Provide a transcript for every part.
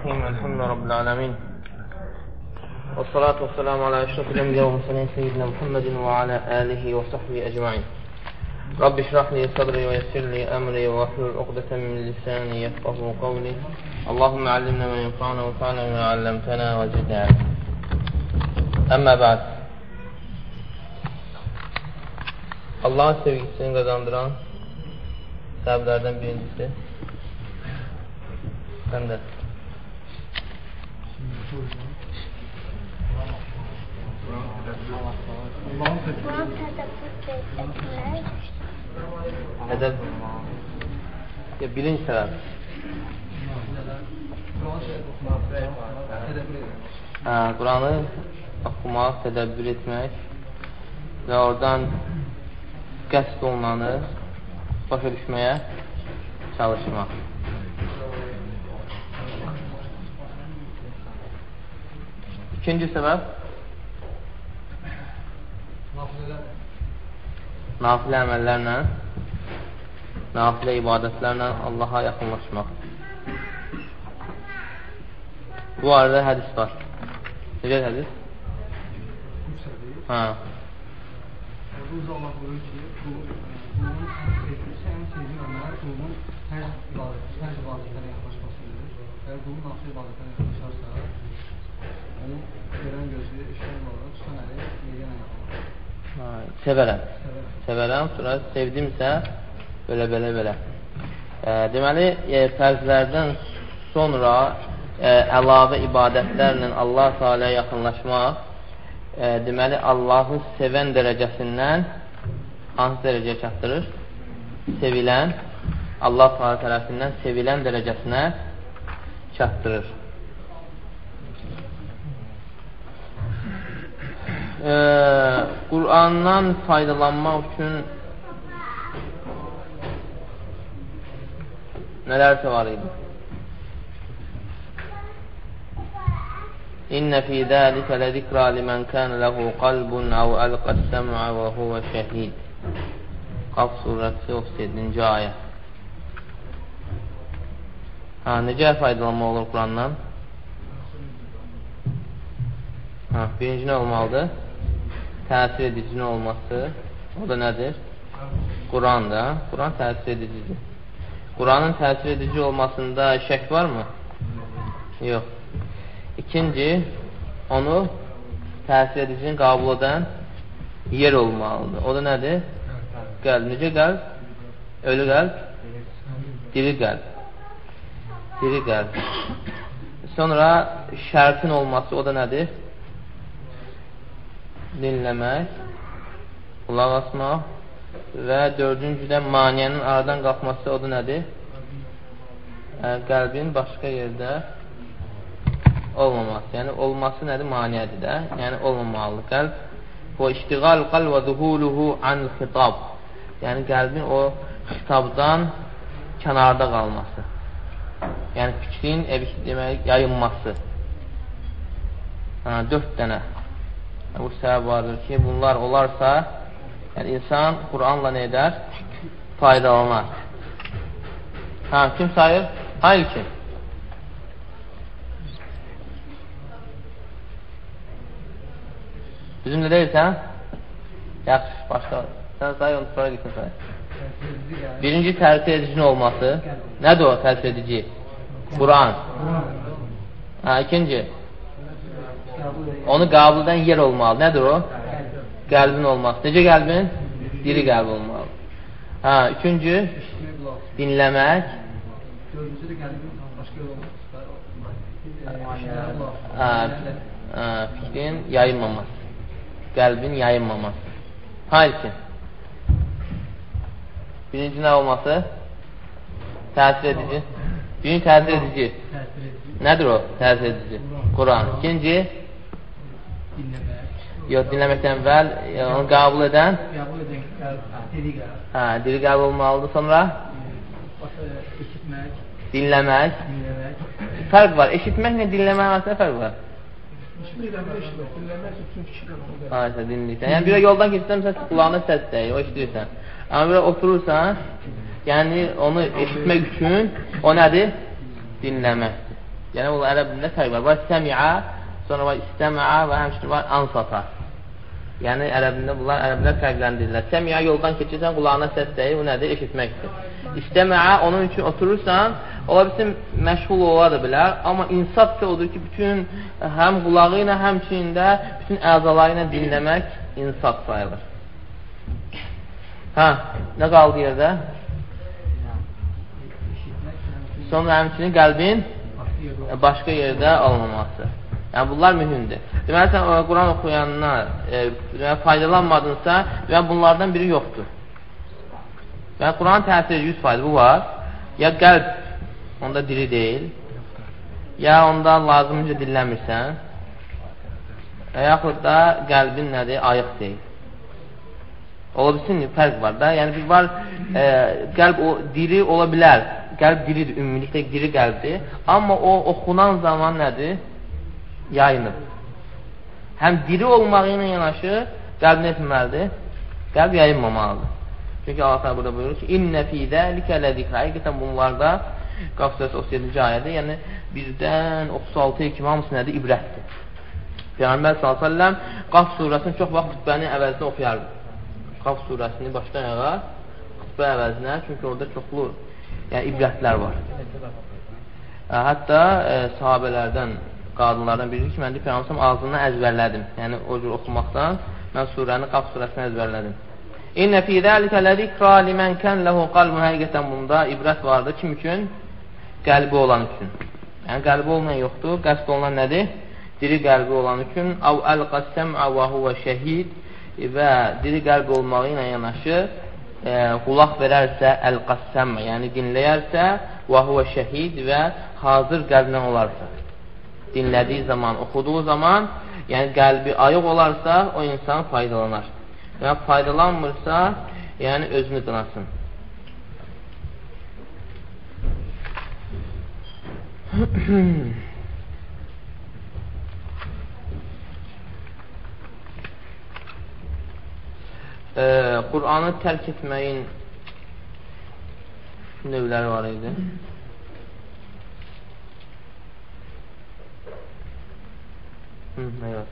الرحيم الحمد رب العالمين. والصلاة والسلام على أشرف الأنبياء والمرسلين سيدنا محمد وعلى آله وصحبه أجمعين. رب اشرح لي صدري ويسر لي أمري واحلل عقدة من لساني يفقه قولي. اللهم علمنا ما ينفعنا وانفعنا بما علمتنا وزدنا علما. أما بعد Allahın sevgisini qazandıran səbəblərdən birincisi. Sən də Ədəb ya, birinci səbəb hə, Quranı oxumaq, tədəbbür etmək və oradan qəsd olunanı başa düşməyə çalışmaq. İkinci səbəb nafilə əməllərlə nafilə ibadətlərlə Allaha yaxınlaşmaq. Bu arada hədis var. Necə hədis? Hə. Orada Allah buyurur ki, qulun ən sevgisi, ən sevdiyi əməl qulun hər ibadət, hər ibadətlərə yaxlaşmasıdır. Əgər qulun nafilə ibadətlərə yaxlaşarsa, onu verən gözü, eşdən olaraq tutan əli, yegən ayağı. Sevərəm. Sevərəm, sonra sevdimsə, belə, belə, belə. E, deməli, e, fərzlərdən sonra e, əlavə ibadətlərlə Allah Teala yaxınlaşmaq e, deməli Allahı sevən dərəcəsindən hansı dərəcəyə çatdırır? Sevilən, Allah Teala tərəfindən sevilən dərəcəsinə çatdırır. e, Qur'andan faydalanmaq üçün nələrsə var idi? İnne fi zalika lezikra limen kana lehu qalbun aw alqa sem'a ve huve şehid. Qaf surəsi 37-ci ayə. Ha, necə faydalanma olur Qurandan? Ha, birinci nə olmalıdır? Təsir edici nə olması O da nədir? Quran da Quran təsir edicidir Quranın təsir edici olmasında şək varmı? Yox İkinci, onu təsir edicini qabul edən yer olmalıdır. O da nədir? Qəlb. Necə qəlb? Ölü qəlb? Diri qəlb. Diri qəlb. Sonra şərtin olması o da nədir? Dinləmək, qulaq asmaq və dördüncüdə maniyənin aradan qalxması o da nədir? Qəlbin başqa yerdə olmaması. Yəni, olması nədir? Maniyədir də. Yəni, olmamalı. Qəlb və iştiqal qal və zuhuluhu an xitab. Yəni, qəlbin o xitabdan kənarda qalması. Yəni, fikrin, evi demək, yayınması. Hə, dörd dənə. Bu səbəb vardır ki, bunlar olarsa, yəni, insan Quranla nə edər? Faydalanar. Hə, kim sayır? Hayır kim? Bizimlə deyilsən? Yaxşı, başqa. Sən say, onu sonra gitsin say. Birinci təsir edicinin olması. Nədir o təsir edici? Quran. Ha, ikinci. Onu qabul edən yer olmalı. Nədir o? Qəlbin olması. Necə qəlbin? Diri qəlb olmalı. Ha, üçüncü. Dinləmək. Dördüncü də qəlbin başqa yol olması. Fikrin yayınmaması qəlbin yayınmaması. Hayki. Birinci nə olması? Təsir edici. Birinci təsir edici. Nədir o təsir edici? Quran. İkinci? Yox, dinləməkdən əvvəl onu qəbul edən qəbul edən diri qəlb. Hə, diri qəlb olmalıdır. Sonra? Eşitmək. Dinləmək. Dinləmək. Fərq var. Eşitməklə dinləmək arasında fərq var. İsə dinləyirsən. Yəni, bir yoldan keçirsən, məsələn, qulağına səs dəyir, o işləyirsən. Amma bir oturursan, yəni onu eşitmək üçün o nədir? Dinləməkdir. Yəni, o ərəb dilində fərq var. Var səmiə, sonra var istəməə və həmçinin var ansata. Yəni, ərəbində bunlar ərəblər fərqləndirirlər. Səmiə yoldan keçirsən, qulağına səs dəyir, bu nədir? Eşitməkdir. İstəməə, onun üçün oturursan, ola bilsin, məşğul ola da bilər, amma insat da odur ki, bütün həm qulağı ilə, həmçində bütün əzaları ilə dinləmək insat sayılır. Hə, nə qaldı yerdə? Sonra həmçinin qəlbin başqa yerdə olmaması. Yəni, bunlar mühümdür. Deməli, sən Quran oxuyanlar e, faydalanmadınsa, və bunlardan biri yoxdur. Və Quran təsiri 100 fayda bu var. Ya qəlb onda diri deyil, ya onda lazımca dinləmirsən, və yaxud da qəlbin nədir? Ayıq deyil. Ola bilsin, fərq var da. Yəni, bir var, e, qəlb o, diri ola bilər. Qəlb diridir, ümumilikdə diri qəlbdir. Amma o, oxunan zaman nədir? Yayınıb. Həm diri olmağı ilə yanaşı, qəlb etməlidir? Qəlb yayınmamalıdır. Çünki Allah burada buyurur ki, İnnə fi zəlikə ləzikr. Həqiqətən bunlarda Qaf surəsi 37-ci ayədir. Yəni, birdən 36-ya kimi hamısı nədir? İbrətdir. Peyğəmbər s.ə.v Qaf surəsini çox vaxt xütbənin əvəzində oxuyardı. Qaf surəsini başdan ayağa xütbə əvəzinə, çünki orada çoxlu yəni, ibrətlər var. Hətta e, sahabələrdən, qadınlardan biri ki, mən deyib, Peyğəmbər ağzından əzbərlədim. Yəni, o cür oxumaqdan mən surəni, Qaf surəsini əzbərlədim. İnnə fi zəlikə ləzikrə limən kən ləhu qalbun həqiqətən bunda ibrət vardır. Kim üçün? Qəlbi olan üçün. Yəni, qəlbi olmayan yoxdur. Qəsd olunan nədir? Diri qəlbi olan üçün. Av əl-qassəmə və huvə şəhid və diri qəlbi olmağı ilə yanaşı e, qulaq verərsə əl-qassəmə, yəni dinləyərsə və huvə şəhid və hazır qəlblə olarsa. Dinlədiyi zaman, oxuduğu zaman, yəni qəlbi ayıq olarsa, o insan faydalanar və faydalanmırsa, yəni özünü qınasın. e, Qur'anı tərk etməyin növləri var idi. Hı, var?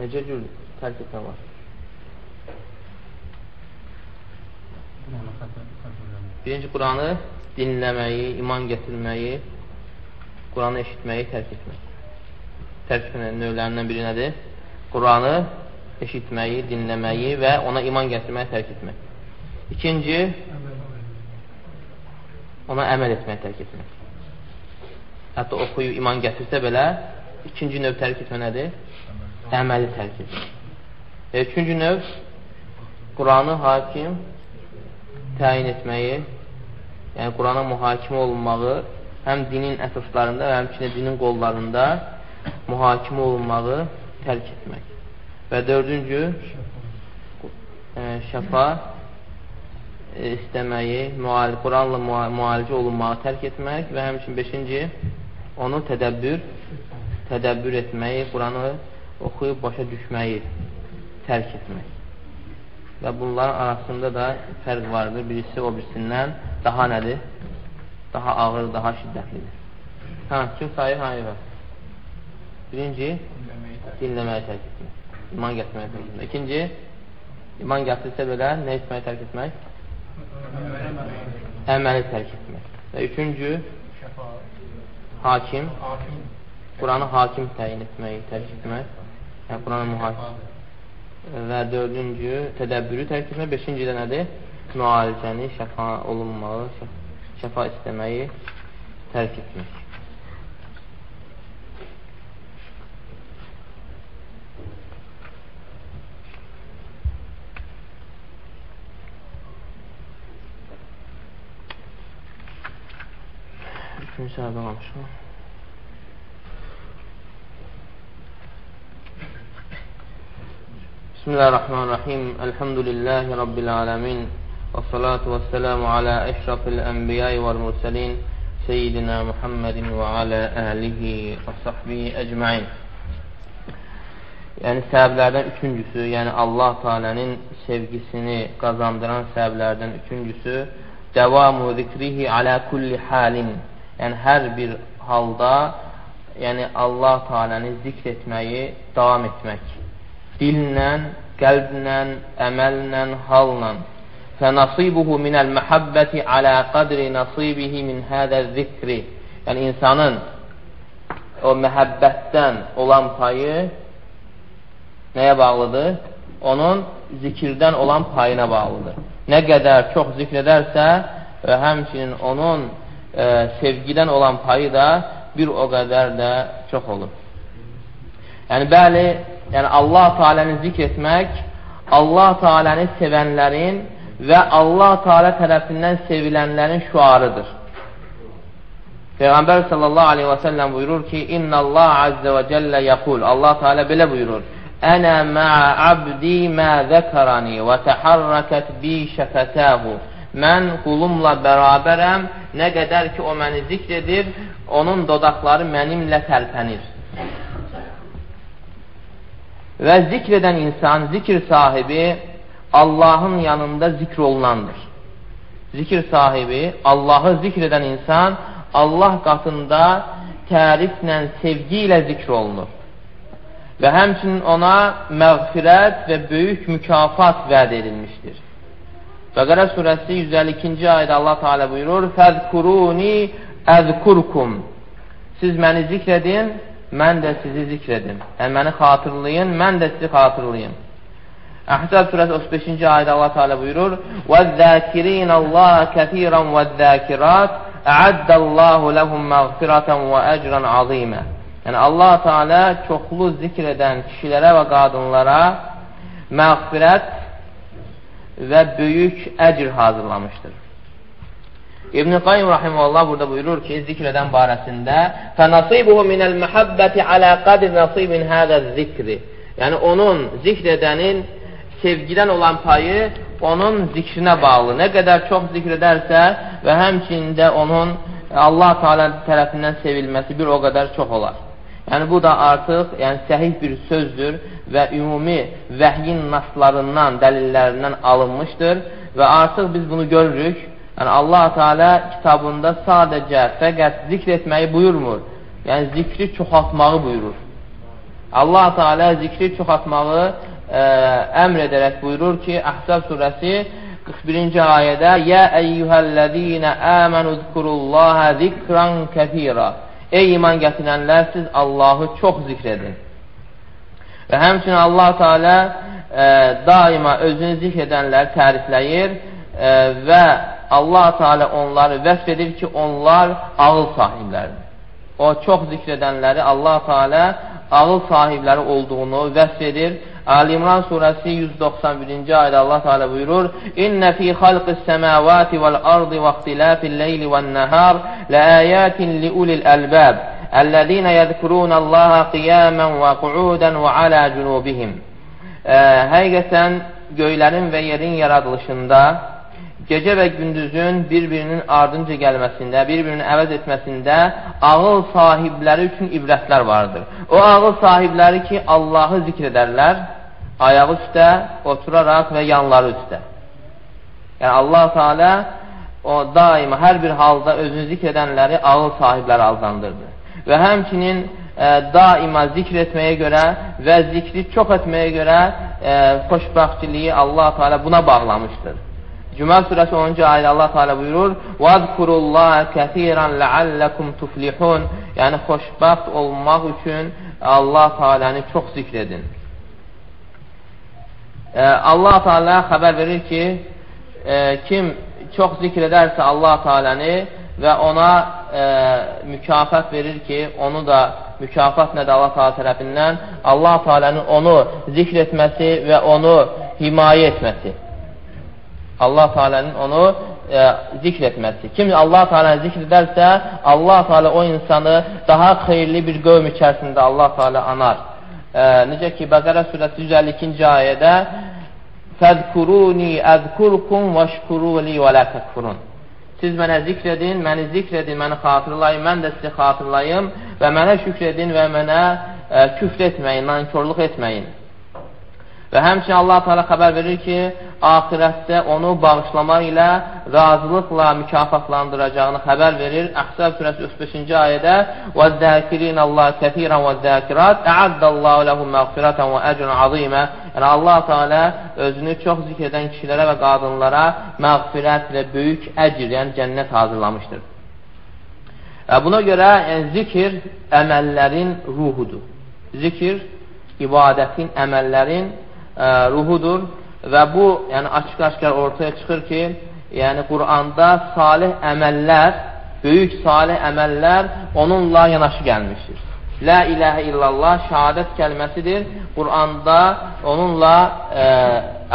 Necə cür tərk etmə var? Birinci Quranı dinləməyi, iman gətirməyi, Quranı eşitməyi tərk etmək. Tərk etməyin növlərindən biri nədir? Quranı eşitməyi, dinləməyi və ona iman gətirməyi tərk etmək. İkinci, ona əməl etməyi tərk etmək. Hətta oxuyub iman gətirsə belə, ikinci növ tərk etmə nədir? Əməli tərk etmək. Və üçüncü növ, Quranı hakim təyin etməyi, yəni Qurana mühakimə olunmağı, həm dinin əsaslarında və həmçinin dinin qollarında mühakimə olunmağı tərk etmək. Və dördüncü, e, şəfa e, istəməyi, Quranla müalicə olunmağı tərk etmək və həmçinin beşinci, onu tədəbbür, tədəbbür etməyi, Quranı oxuyub başa düşməyi tərk etmək və bunların arasında da fərq vardır. Birisi o birisindən daha nədir? Daha ağır, daha şiddətlidir. Hə, kim sayır? Hayır, var. Birinci, dinləməyi tərk etmək. İman gətirməyi tərk etmək. İkinci, iman gətirsə belə nə etməyi tərk etmək? Əməli tərk etmək. Və üçüncü, hakim, Quranı hakim təyin etməyi tərk etmək. Yəni, Quranı mühakim və dördüncü tədəbbürü tərk etmək, beşinci də nədir? Müalicəni, şəfa olunmağı, şəfa istəməyi tərk etmək. Üçüncü səhədə qalmışam. Bismillahirrahmanirrahim. Elhamdülillahi Rabbil alemin. Və salatu və selamu alə əşrafil ənbiyayı və mürsəlin. Seyyidina Muhammedin və alə əhlihi və sahbihi əcməin. Yəni, səbəblərdən üçüncüsü, yəni Allah Teala'nın sevgisini qazandıran səbəblərdən üçüncüsü, dəvamu zikrihi alə kulli halin. Yəni, hər bir halda, yəni Allah Teala'nı zikr etməyi davam etmək. Dillə, qəlblə, əməllə, halla. Fənasibuhu minəl məhəbbəti alə qədri nasibihi min hədə zikri. Yəni, insanın o məhəbbətdən olan payı nəyə bağlıdır? Onun zikirdən olan payına bağlıdır. Nə qədər çox zikr edərsə və həmçinin onun e, sevgidən olan payı da bir o qədər də çox olur. Yəni, bəli, yəni Allah Teala'nı zikr etmək, Allah Teala'nı sevənlərin və Allah Teala tərəfindən sevilənlərin şuarıdır. Peyğəmbər sallallahu aleyhi və səlləm buyurur ki, İnna Allah azze və cəllə yəqul, Allah Teala belə buyurur, Ənə mə'ə abdi mə zəkərəni və təharrəkət bi şəfətəhu mən qulumla bərabərəm, nə qədər ki, o məni zikr edir, onun dodaqları mənimlə tərpənir. Və zikr edən insan, zikr sahibi Allahın yanında zikr olunandır. Zikr sahibi, Allahı zikr edən insan Allah qatında təriflə, sevgi ilə zikr olunur. Və həmçinin ona məğfirət və böyük mükafat vəd edilmişdir. Bəqərə surəsi 152-ci ayda Allah Teala buyurur: "Fəzkuruni əzkurkum." Siz məni zikr edin, mən də sizi zikr edim. Yəni məni xatırlayın, mən də sizi xatırlayım. Əhzab surəsi 35-ci ayda Allah Teala buyurur: "Vəz-zəkirin Allah kəsiran vəz-zəkirat a'addallahu lahum mağfiratan və ecran azima." Yəni Allah Teala çoxlu zikr edən kişilərə və qadınlara məğfirət və böyük əcr hazırlamışdır. İbn Qayyim rahimehullah burada buyurur ki, zikr edən barəsində "Fenasibuhu minel muhabbati ala qadri nasibin hada zikri." Yəni onun zikr edənin sevgidən olan payı onun zikrinə bağlı. Nə qədər çox zikr edərsə və həmçində onun Allah Teala tərəfindən sevilməsi bir o qədər çox olar. Yəni bu da artıq, yəni səhih bir sözdür və ümumi vəhyin naslarından, dəlillərindən alınmışdır və artıq biz bunu görürük Yəni, Allah Teala kitabında sadəcə fəqət zikr etməyi buyurmur. Yəni, zikri çoxaltmağı buyurur. Allah Teala zikri çoxaltmağı ə, e, əmr edərək buyurur ki, Əhzab surəsi 41-ci ayədə Yə əyyuhəl-ləzīnə əmənu zikurullaha zikran kəfira Ey iman gətirənlər, siz Allahı çox zikr edin. Və həmçinin Allah Teala e, daima özünü zikr edənləri tərifləyir e, və Allah Teala onları vəsf edir ki, onlar ağıl sahibləridir. O çox zikr edənləri Allah Teala ağıl sahibləri olduğunu vəsf edir Ali İmran surəsi 191-ci ayda Allah Teala buyurur: "İnne fi halqis semawati vel ardı ve ihtilafil leyli ven nahar laayatin liulil albab yezkurunallaha qiyamen ve qu'udan ve ala junubihim." Həqiqətən göylərin və yerin yaradılışında gecə və gündüzün bir-birinin ardınca gəlməsində, bir-birini əvəz etməsində ağıl sahibləri üçün ibrətlər vardır. O ağıl sahibləri ki, Allahı zikr edərlər, ayağı üstə, oturaraq və yanları üstə. Yəni Allah Teala o daima hər bir halda özünü zikr edənləri ağıl sahibləri azlandırdı. Və həmçinin e, daima zikr etməyə görə və zikri çox etməyə görə e, xoşbəxtçiliyi Allah Teala buna bağlamışdır. Cümə surəsi 10-cu ayədə Allah Teala buyurur: "Vazkurullaha kəsiran la'allakum tuflihun." Yəni xoşbəxt olmaq üçün Allah Teala'nı çox zikr edin. Allah Teala xəbər verir ki, e, kim çox zikr edərsə Allah Teala'nı və ona e, mükafat verir ki, onu da mükafat nədir Allah Teala tərəfindən? Allah Teala'nın onu zikr etməsi və onu himayə etməsi. Allah Teala'nın onu e, zikr etməsi. Kim Allah Teala'nı zikr edərsə, Allah Teala o insanı daha xeyirli bir qövm içərisində Allah Teala anar. E, necə ki, Bəqərə surəsi 152-ci ayədə Fəzkuruni əzkurkum vəşkuruli və lə təkfurun Siz mənə zikr edin, məni zikr edin, məni xatırlayın, mən də sizi xatırlayım və mənə şükr edin və mənə ə, küfr etməyin, nankörlük etməyin. Və həmçinin Allah Teala xəbər verir ki, axirətdə onu bağışlamaq ilə razılıqla mükafatlandıracağını xəbər verir. Əhzab surəsi 35-ci ayədə وَالذَّاكِرِينَ اللّٰهِ كَثِيرًا وَالذَّاكِرَاتِ اَعَدَّ اللّٰهُ لَهُمْ مَغْفِرَةً وَأَجْرًا عَظِيمًا Yəni Allah Teala özünü çox zikr edən kişilərə və qadınlara məğfirət və böyük əcr, yəni cənnət hazırlamışdır. Buna görə yəni, zikir əməllərin ruhudur. Zikir ibadətin, əməllərin ə, ruhudur və bu yəni açıq-aşkar ortaya çıxır ki, yəni Quranda salih əməllər, böyük salih əməllər onunla yanaşı gəlmişdir. La ilahə illallah şəhadət kəlməsidir. Quranda onunla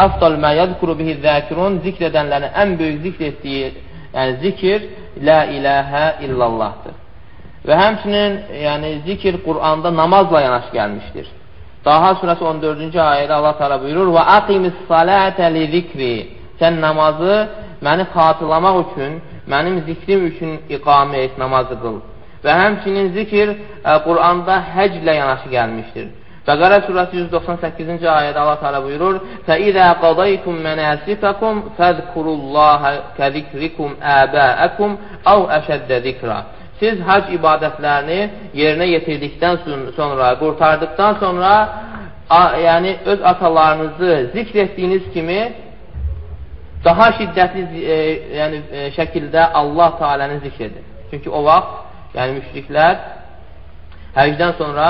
əfdal mə yədkuru bihi zəkirun zikr edənlərin ən böyük zikr etdiyi yəni zikir la ilahə illallahdır. Və həmçinin yəni zikr Quranda namazla yanaşı gəlmişdir. Daha surəsi 14-cü ayədə Allah Teala buyurur: "Və aqimis salate li zikri." Sən namazı məni xatırlamaq üçün, mənim zikrim üçün iqamə et, namazı qıl. Və həmçinin zikir ə, e, Quranda həclə yanaşı gəlmişdir. Bəqərə surəsi 198-ci ayədə Allah Teala buyurur: "Fəizə qadaytum mənasikakum fəzkurullaha kəzikrikum əba'akum aw əşəddə zikra." Siz hac ibadətlərini yerinə yetirdikdən sonra, qurtardıqdan sonra a, yəni öz atalarınızı zikr etdiyiniz kimi daha şiddətli e, yəni, e, şəkildə Allah Teala'nı zikr edin. Çünki o vaxt yəni müşriklər həcdən sonra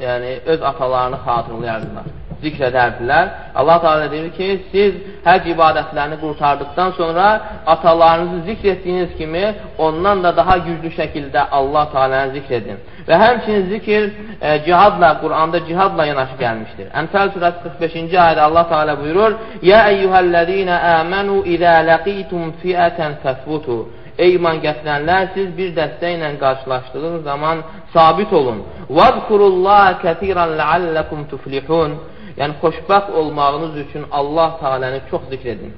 yəni öz atalarını xatırlayardılar zikr edərdilər. Allah Teala deyir ki, siz həc ibadətlərini qurtardıqdan sonra atalarınızı zikr etdiyiniz kimi ondan da daha güclü şəkildə Allah Teala'nı zikr edin. Və həmçinin zikr e, cihadla, Quranda cihadla yanaşı gəlmişdir. Ənfəl surəsi 45-ci ayədə Allah Teala buyurur: "Ya eyyuhellezina amanu izə laqitum fi'atan fasbutu." Ey iman gətirənlər, siz bir dəstə ilə qarşılaşdığınız zaman sabit olun. وَذْكُرُوا كَثِيرًا لَعَلَّكُمْ تُفْلِحُونَ Yəni, xoşbəxt olmağınız üçün Allah Teala'nı çox zikr edin.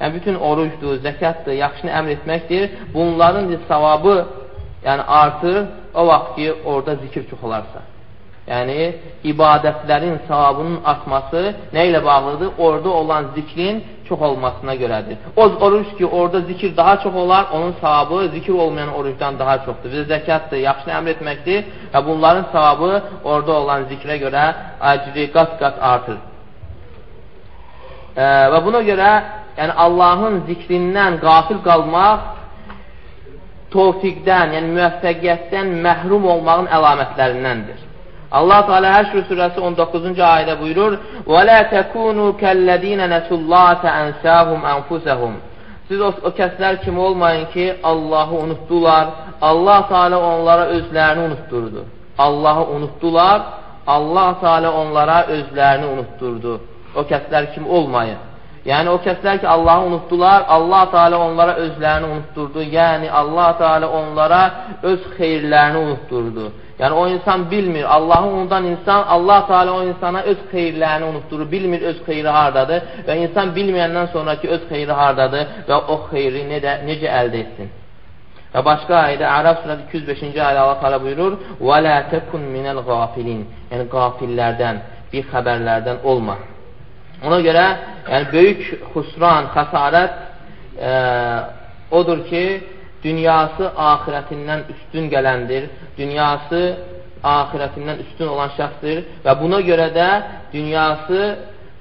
Yəni, bütün orucdur, zəkatdır, yaxşını əmr etməkdir. Bunların savabı yəni, artır o vaxt ki, orada zikir çox olarsa. Yəni, ibadətlərin savabının artması nə ilə bağlıdır? Orada olan zikrin çox olmasına görədir. O oruç ki, orada zikir daha çox olar, onun savabı zikir olmayan orucdan daha çoxdur. Və zəkatdır, yaxşını əmr etməkdir və bunların savabı orada olan zikrə görə əcri qat-qat artır. E, və buna görə yəni Allahın zikrindən qafil qalmaq tovfiqdən, yəni müvəffəqiyyətdən məhrum olmağın əlamətlərindəndir. Allah Teala Həşr surəsi 19-cu ayədə buyurur: "Və la takunu kellezina nasullata ansahum anfusahum." Siz o, o kəslər kimi olmayın ki, Allahı unutdular. Allah Teala onlara özlərini unutturdu. Allahı unutdular. Allah Teala onlara özlərini unutturdu. O kəslər kimi olmayın. Yəni o kəslər ki, Allahı unutdular, Allah Teala onlara özlərini unutturdu. Yəni Allah Teala onlara öz xeyirlərini unutturdu. Yəni o insan bilmir, Allahı unudan insan, Allah Teala o insana öz xeyirlərini unutdurur, bilmir öz xeyri hardadır və insan bilməyəndən sonraki öz xeyri hardadır və o xeyri necə, necə əldə etsin. Və başqa ayədə Ərəb surəsi 205-ci ayədə Allah Teala buyurur: "Və la tekun minel gafilin." Yəni qafillərdən, bir xəbərlərdən olma. Ona görə yəni böyük xusran, xəsarət e, odur ki, dünyası axirətindən üstün gələndir, dünyası axirətindən üstün olan şəxsdir və buna görə də dünyası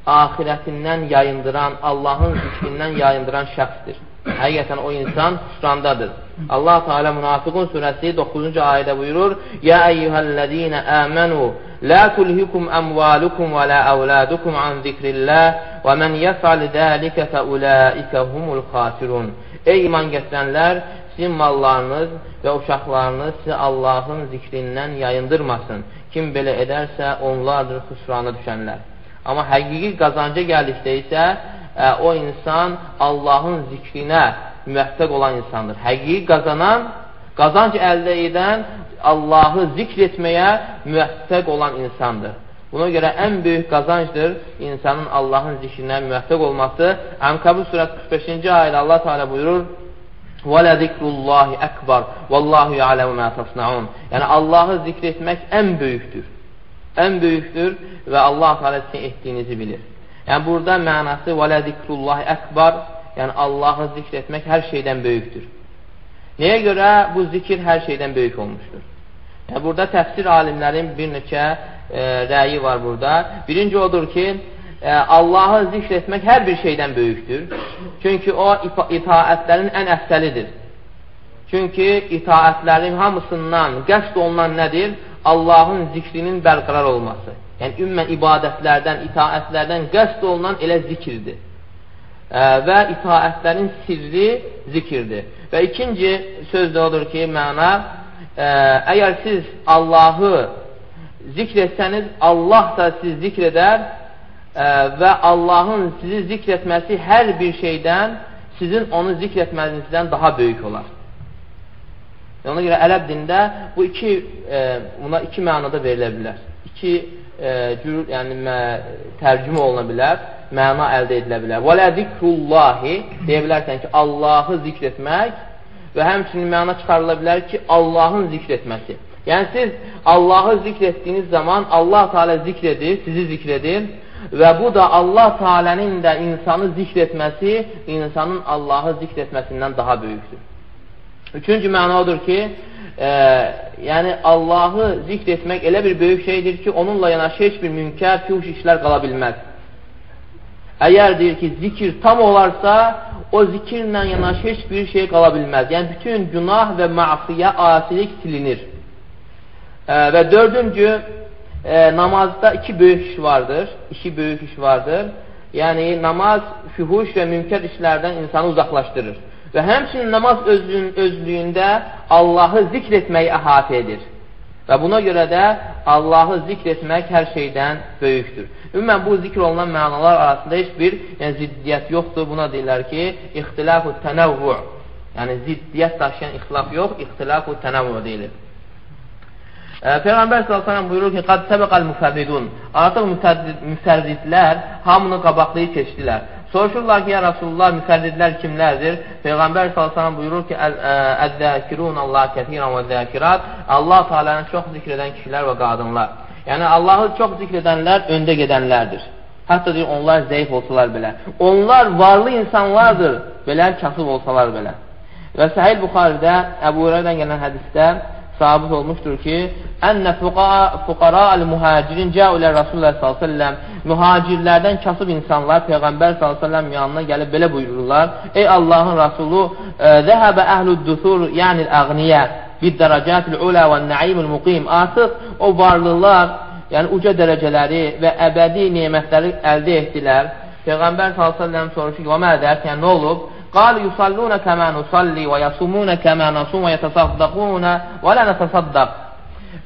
axirətindən yayındıran, Allahın zikrindən yayındıran şəxsdir. Həqiqətən o insan hüsrandadır. Allah Teala Münafiqun surəsi 9-cu ayədə buyurur: "Ya eyyuhellezina amanu la tulhikum amwalukum və la auladukum an zikrillah və men yef'al zalika fa ulaika humul khasirun." Ey iman gətirənlər, sizin mallarınız və uşaqlarınız sizi Allahın zikrindən yayındırmasın. Kim belə edərsə, onlardır xüsrana düşənlər. Amma həqiqi qazanca gəldikdə isə ə, e, o insan Allahın zikrinə müvəffəq olan insandır. Həqiqi qazanan, qazanc əldə edən Allahı zikr etməyə müvəffəq olan insandır. Buna görə ən böyük qazancdır insanın Allahın zikrinə müvəffəq olması. Ənkabut surəsi 45-ci ayədə Allah Teala buyurur: Və ləzikrullahi əkbar Vallahu ya'ləmu mə təsnaun Yəni Allahı zikr etmək ən böyükdür. Ən böyükdür və Allah Teala sizin etdiyinizi bilir. Yəni, burada mənası və ləzikrullahi əkbar, yəni Allahı zikr etmək hər şeydən böyükdür. Nəyə görə bu zikir hər şeydən böyük olmuşdur? Yəni, burada təfsir alimlərin bir neçə e, rəyi var burada. Birinci odur ki, Allahı zikr etmək hər bir şeydən böyükdür. Çünki o itaətlərin ən əfsəlidir. Çünki itaətlərin hamısından qəsd olunan nədir? Allahın zikrinin bərqərar olması. Yəni, ümmən ibadətlərdən, itaətlərdən qəsd olunan elə zikirdir. E, və itaətlərin sirri zikirdir. Və ikinci söz də odur ki, məna, e, əgər siz Allahı zikr etsəniz, Allah da siz zikr edər və Allahın sizi zikr etməsi hər bir şeydən sizin onu zikr etmənizdən daha böyük olar. Ona görə ərəb dində bu iki e, buna iki mənada verilə bilər. İki e, cür, yəni mə, tərcümə oluna bilər, məna əldə edilə bilər. Və lə zikrullahi deyə bilərsən ki, Allahı zikr etmək və həmçinin məna çıxarıla bilər ki, Allahın zikr etməsi. Yəni siz Allahı zikr etdiyiniz zaman Allah Teala zikr edir, sizi zikr edir və bu da Allah Teala'nın da insanı zikr etməsi insanın Allahı zikr etməsindən daha böyükdür. Üçüncü məna odur ki, e, yəni Allahı zikr etmək elə bir böyük şeydir ki, onunla yanaşı heç bir münkər, fuhuş işlər qala bilməz. Əgər deyir ki, zikir tam olarsa, o zikirlə yanaşı heç bir şey qala bilməz. Yəni, bütün günah və masiyə, asilik silinir. E, və dördüncü, e, namazda iki böyük iş vardır. İki böyük iş vardır. Yəni, namaz fühuş və mümkər işlərdən insanı uzaqlaşdırır. Və həmçinin namaz özlüyün, özlüyündə Allahı zikr etməyi əhatə edir. Və buna görə də Allahı zikr etmək hər şeydən böyükdür. Ümumən, bu zikr olunan mənalar arasında heç bir yəni, ziddiyyət yoxdur. Buna deyirlər ki, ixtilafu tənəvvü. Yəni, ziddiyyət daşıyan ixtilaf yox, ixtilafu tənəvvü deyilir. Peyğəmbər s.ə.v buyurur ki, qad səbəqəl müfərridun. Artıq müfərridlər hamını qabaqlayıb keçdilər. Soruşurlar ki, ya Rasulullah, müfərridlər kimlərdir? Peyğəmbər s.ə.v buyurur ki, Əzzəkirun Allah kətirən və zəkirat Allah Teala'nı çox zikr edən kişilər və qadınlar. Yəni, Allahı çox zikr edənlər öndə gedənlərdir. Hətta deyir, onlar zəif olsalar belə. Onlar varlı insanlardır, belə kasıb olsalar belə. Və Səhil Buxaridə, Əbu Hürədən gələn hədisdə sabit olmuşdur ki, Ənə fuqara-ı mühacirin cəulə Rasulullah s.ə.v mühacirlərdən kasıb insanlar Peyğəmbər s.ə.v yanına gəlib belə buyururlar. Ey Allahın Rasulü, zəhəbə əhlüd-dusur, yəni əğniyə bid-dərəcətil ulə və nəimul muqim. Artıq o varlılar, yəni uca dərəcələri və əbədi nemətləri əldə etdilər. Peyğəmbər s.ə.v soruşur ki, və mədər, yəni nə olub? قال يصلون كما نصلي ويصومون كما نصوم ويتصدقون ولا نتصدق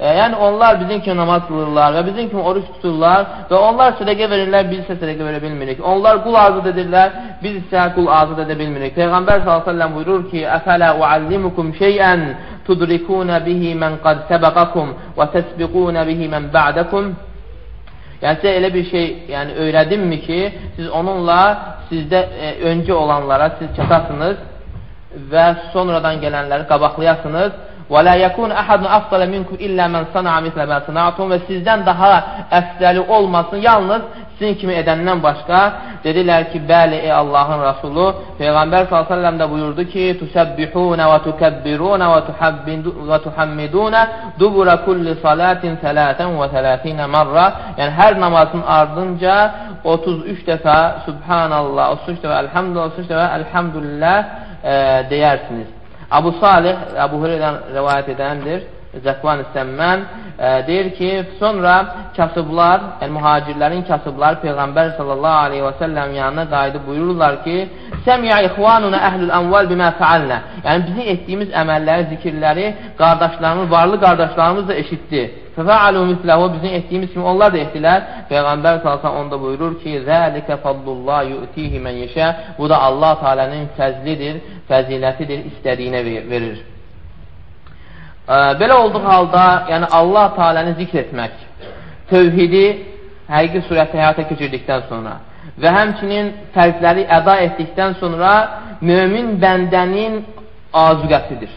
E, yəni onlar bizim kimi namaz qılırlar və bizim kimi oruç tuturlar və onlar sədəqə verirlər, biz isə sədəqə verə bilmirik. Onlar qul azad edirlər, biz isə qul azad edə bilmirik. Peyğəmbər s.ə.v buyurur ki, Əfələ uallimukum şeyən tudrikunə bihi mən qad səbəqakum və təsbiqunə bihi mən ba'dakum Yəni sizə elə bir şey yəni öyrədimmi ki, siz onunla sizdə e, öncə olanlara siz çatasınız və sonradan gələnləri qabaqlayasınız. Və la yakun ahadun afdala minkum illa man sana'a misla ma sana'tum və sizdən daha əfsəli olmasın. Yalnız sizin kimi edəndən başqa dedilər ki, bəli ey Allahın Rasulu Peyğəmbər s.ə.v də buyurdu ki, tusabbihuna və tukabbiruna və tuhammiduna dubura kulli salatin sələtən və sələtinə marra. Yəni hər namazın ardınca 33 dəfə Subhanallah, 33 dəfə Elhamdülillah, 33 dəfə Elhamdülillah e, deyərsiniz. Abu Salih, Abu Hüreydən rəvayət edəndir. Zəkvan Səmmən e, deyir ki, sonra kasıblar, yəni mühacirlərin kasıblar Peyğəmbər sallallahu aleyhi və səlləm yanına qayıdıb buyururlar ki, Səmiyə ixvanuna əhlül əmval bimə fəalnə. Yəni, bizim etdiyimiz əməlləri, zikirləri qardaşlarımız, varlı qardaşlarımız da eşitdi. Fəfəalu misləhu bizim etdiyimiz kimi onlar da etdilər. Peyğəmbər sallallahu onda buyurur ki, Zəlikə fadlullah yu'tihi mən yeşə. Bu da Allah Teala'nın fəzlidir, fəzilətidir, istədiyinə verir. Belə olduğu halda, yəni Allah Teala'nı zikr etmək, tövhidi həqiqi surətdə həyata keçirdikdən sonra və həmçinin fərzləri əda etdikdən sonra mömin bəndənin azuqəsidir.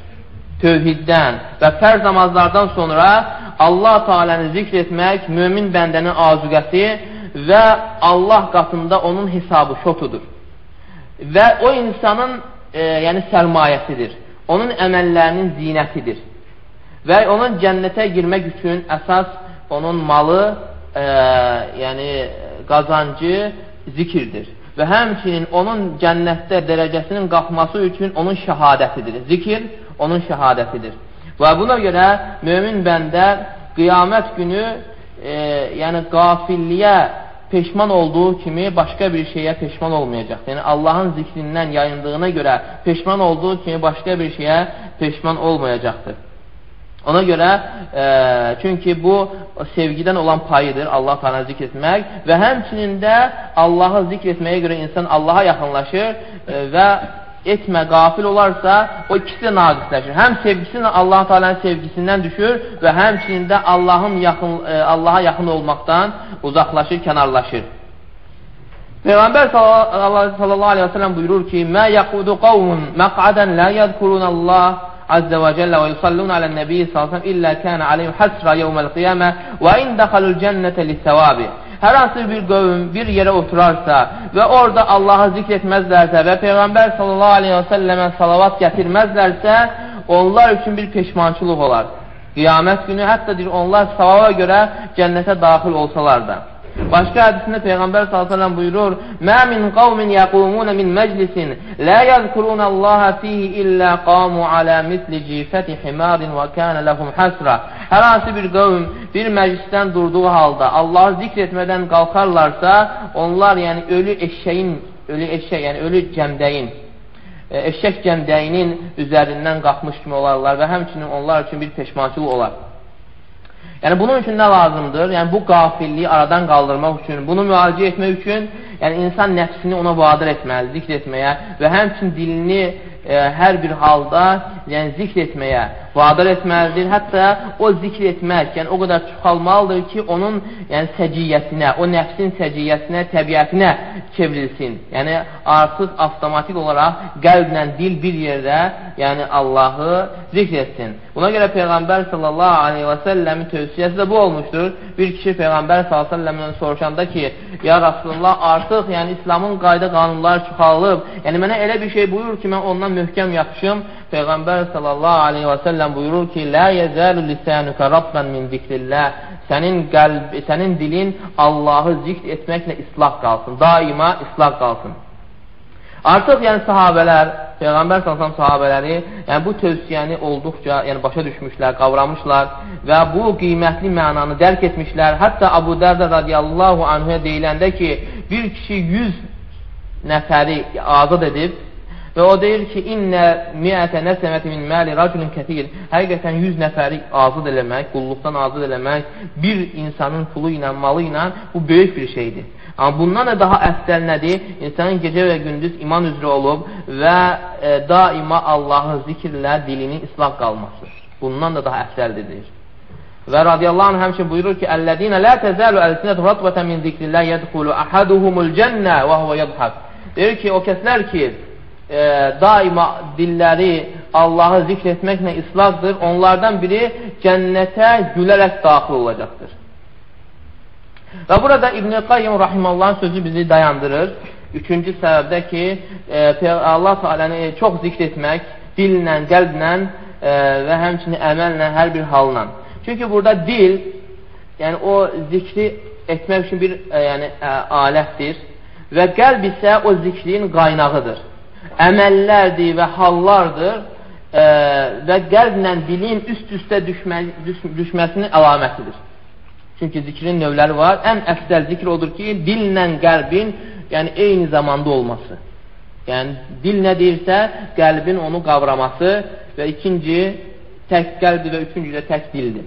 Tövhiddən və fərz namazlardan sonra Allah Teala'nı zikr etmək mömin bəndənin azuqəsi və Allah qatında onun hesabı şotudur. Və o insanın e, yəni sərmayəsidir. Onun əməllərinin zinətidir. Və onun cənnətə girmək üçün əsas onun malı, e, yəni qazancı zikirdir. Və həmçinin onun cənnətdə dərəcəsinin qalxması üçün onun şəhadətidir. Zikir onun şəhadətidir. Və buna görə mömin bəndə qiyamət günü e, yəni qafilliyə peşman olduğu kimi başqa bir şeyə peşman olmayacaq. Yəni Allahın zikrindən yayındığına görə peşman olduğu kimi başqa bir şeyə peşman olmayacaqdır. Ona görə, e, çünki bu sevgidən olan payıdır, Allah Teala zikr etmək və həmçinin də Allahı zikr etməyə görə insan Allaha yaxınlaşır e, və etmə, qafil olarsa, o ikisi də naqisləşir. Həm sevgisi Allah Teala'nın sevgisindən düşür və həmçinin də Allahın yaxın e, Allaha yaxın olmaqdan uzaqlaşır, kənarlaşır. Peyğəmbər sallallahu aleyhi və səlləm buyurur ki: "Mə yaqudu qavmun maq'adan la azze və cəllə və yusallun alə'n-nəbi sallallahu əleyhi və səlləm illə kana aleyhim hasra yevməl-qiyamə və in daxalul cənnətə lis-səvabi." Hər hansı bir qövm bir yerə oturarsa və orada Allahı zikr etməzlərsə və Peyğəmbər sallallahu aleyhi və səlləmə salavat gətirməzlərsə, onlar üçün bir peşmançılıq olar. Qiyamət günü hətta deyir, onlar savaba görə cənnətə daxil olsalar da. Başqa hədisində Peyğəmbər s.ə.v buyurur, Mə min qavmin yəqumun min məclisin, lə yəzkurunallaha fihi illə qamu alə misli cifəti himarin və kənə ləhum həsra. Hər hansı bir qavm bir məclisdən durduğu halda Allahı zikr etmədən qalxarlarsa, onlar yəni ölü eşşəyin, ölü eşşək, yəni ölü cəmdəyin, e, eşşək cəmdəyinin üzərindən qalxmış kimi olarlar və həmçinin onlar üçün bir peşmançılıq olar. Yəni bunun üçün nə lazımdır? Yəni bu qafilliyi aradan qaldırmaq üçün, bunu müalicə etmək üçün, yəni insan nəfsini ona vadir etməli, zikr etməyə və həmçin dilini e, hər bir halda yəni zikr etməyə vadar etməlidir. Hətta o zikr etmək, yəni o qədər çoxalmalıdır ki, onun yəni səciyyəsinə, o nəfsin səciyyəsinə, təbiətinə çevrilsin. Yəni artıq avtomatik olaraq qəlblə dil bir yerdə, yəni Allahı zikr etsin. Buna görə Peyğəmbər sallallahu aleyhi və səlləmin tövsiyəsi də bu olmuşdur. Bir kişi Peyğəmbər sallallahu aleyhi və səlləmdən soruşanda ki, ya Rasulullah artıq yəni İslamın qayda qanunları çoxalıb, yəni mənə elə bir şey buyur ki, mən ondan möhkəm yapışım. Peyğəmbər sallallahu aleyhi və səlləm buyurur ki, Lə yəzəlu lisənuka rabban min zikrillah. Sənin qəlb, sənin dilin Allahı zikr etməklə islah qalsın. Daima islah qalsın. Artıq yəni sahabələr, Peyğəmbər sallallahu sahabələri, yəni bu tövsiyəni olduqca, yəni başa düşmüşlər, qavramışlar və bu qiymətli mənanı dərk etmişlər. Hətta Abu Dərdə radiyallahu anhuya deyiləndə ki, bir kişi 100 nəfəri azad edib Və o deyir ki, innə miətə nəsəməti min məli rəculun kətir. Həqiqətən 100 nəfəri azad eləmək, qulluqdan azad eləmək, bir insanın pulu ilə, malı ilə bu böyük bir şeydir. Amma bundan da daha əfsəl nədir? İnsanın gecə və gündüz iman üzrə olub və e, daima Allahı zikirlə dilinin islah qalması. Bundan da daha əfsəldir deyir. Və radiyallahu anh həmçin buyurur ki, Əllədinə lə təzəlu əlsinət ratbətən min zikrillə yədxulu əhəduhumul cənnə və huvə yədhəb. Deyir ki, o kəslər ki, e, daima dilləri Allahı zikr etməklə islahdır. Onlardan biri cənnətə gülərək daxil olacaqdır. Və burada İbn-i Qayyum Rahimallahın sözü bizi dayandırır. Üçüncü səbəbdə ki, e, Allah Teala'nı çox zikr etmək dillə, qəlblə e, və həmçinin əməllə, hər bir halla. Çünki burada dil, yəni o zikri etmək üçün bir e, yəni, ə, alətdir və qəlb isə o zikrin qaynağıdır əməllərdir və hallardır e, və qəlblə dilin üst-üstə düşmə, düş, düşməsinin əlamətidir. Çünki zikrin növləri var. Ən əfsəl zikr odur ki, dillə qəlbin yəni eyni zamanda olması. Yəni dil nə deyirsə, qəlbin onu qavraması və ikinci tək qəlbdir və üçüncü də tək dildir.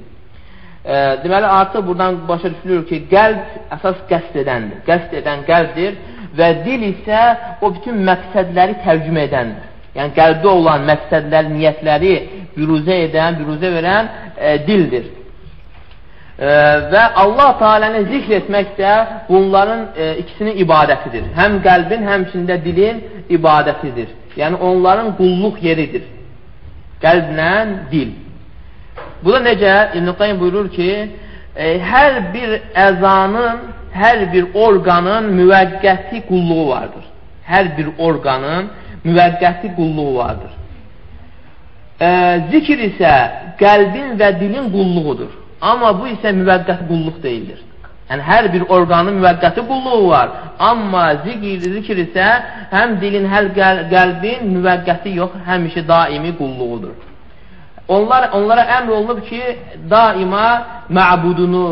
E, deməli, artıq buradan başa düşülür ki, qəlb əsas qəsd edəndir. Qəsd edən qəlbdir və dil isə o bütün məqsədləri tərcümə edəndir. Yəni, qəlbdə olan məqsədlər, niyyətləri büruzə edən, büruzə verən e, dildir. E, və Allah Teala'nı zikr etmək də bunların e, ikisinin ibadətidir. Həm qəlbin, həmçində dilin ibadətidir. Yəni, onların qulluq yeridir. Qəlblə dil. Bu da necə? İbn-i Qayyum buyurur ki, e, hər bir əzanın hər bir orqanın müvəqqəti qulluğu vardır. Hər bir orqanın müvəqqəti qulluğu vardır. E, zikr isə qəlbin və dilin qulluğudur. Amma bu isə müvəqqəti qulluq deyildir. Yəni, hər bir orqanın müvəqqəti qulluğu var. Amma zikr, zikr isə həm dilin, həm qəlbin müvəqqəti yox, həmişə daimi qulluğudur. Onlar, onlara əmr olunub ki, daima məbudunu,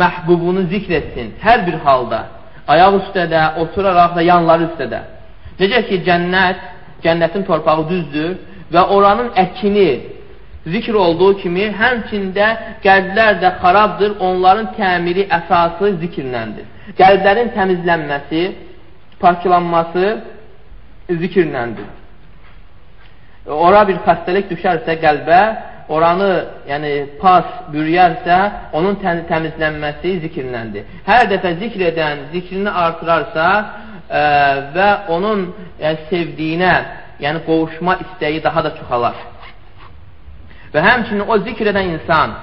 məhbubunu zikr etsin. Hər bir halda. Ayaq üstədə, oturaraq da yanları üstədə. Necə ki, cənnət, cənnətin torpağı düzdür və oranın əkini zikr olduğu kimi, həmçində qəlblər də xarabdır, onların təmiri əsası zikirləndir. Qəlblərin təmizlənməsi, paklanması zikirləndir. Ora bir xəstəlik düşərsə qəlbə, oranı yəni pas bürüyərsə, onun təmizlənməsi zikirləndir. Hər dəfə zikr edən zikrini artırarsa ə, e, və onun yəni, sevdiyinə, yəni qovuşma istəyi daha da çoxalar. Və həmçinin o zikr edən insan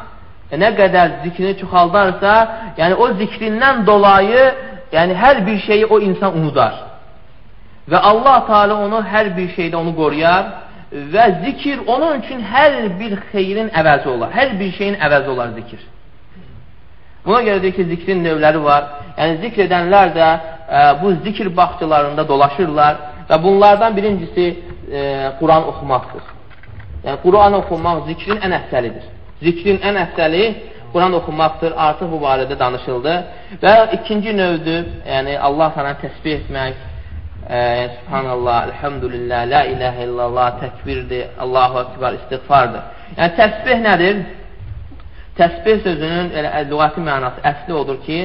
e, nə qədər zikrini çoxaldarsa, yəni o zikrindən dolayı yəni hər bir şeyi o insan unudar. Və Allah Teala onu hər bir şeydə onu qoruyar və zikir onun üçün hər bir xeyrin əvəzi olar. Hər bir şeyin əvəzi olar zikir. Buna görədir ki, zikrin növləri var. Yəni zikr edənlər də ə, e, bu zikir bağçalarında dolaşırlar və bunlardan birincisi e, Quran oxumaqdır. Yəni, Quran oxumaq zikrin ən əfsəlidir. Zikrin ən əfsəli Quran oxumaqdır. Artıq bu barədə danışıldı. Və ikinci növdür, yəni Allah sana təsbih etmək, e, Subhanallah, Elhamdülillah, La iləhə illallah, təkbirdir, Allahu Akbar, istiğfardır. Yəni, təsbih nədir? Təsbih sözünün elə, lüğəti mənası, əsli odur ki,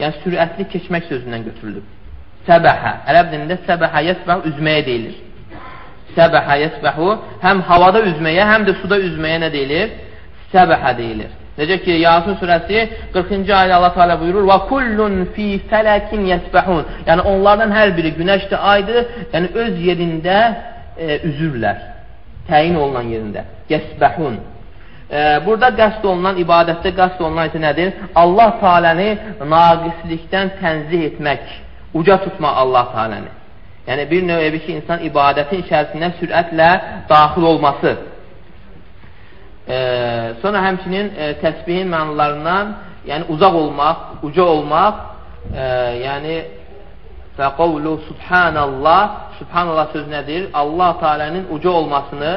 yəni sürətli keçmək sözündən götürülüb. Səbəhə, ərəb dilində səbəhə yəsbəh üzməyə deyilir səbəhə yəsbəhu həm havada üzməyə, həm də suda üzməyə nə deyilir? Səbəhə deyilir. Necə ki, Yasin surəsi 40-cı ayda Allah Teala buyurur: "Və kullun fi fələkin yəsbəhun." Yəni onlardan hər biri günəşdə, aydır, yəni öz yerində e, üzürlər. Təyin olunan yerində. Yəsbəhun. E, burada qəsd olunan ibadətdə qəsd olunan isə nədir? Allah Teala'nı naqislikdən tənzih etmək, uca tutmaq Allah Teala'nı. Yəni, bir növ evi ki, insan ibadətin içərisinə sürətlə daxil olması. E, sonra həmçinin e, təsbihin mənalarından yəni uzaq olmaq, uca olmaq, e, yəni və qovlu subhanallah, subhanallah söz nədir? Allah Teala'nın uca olmasını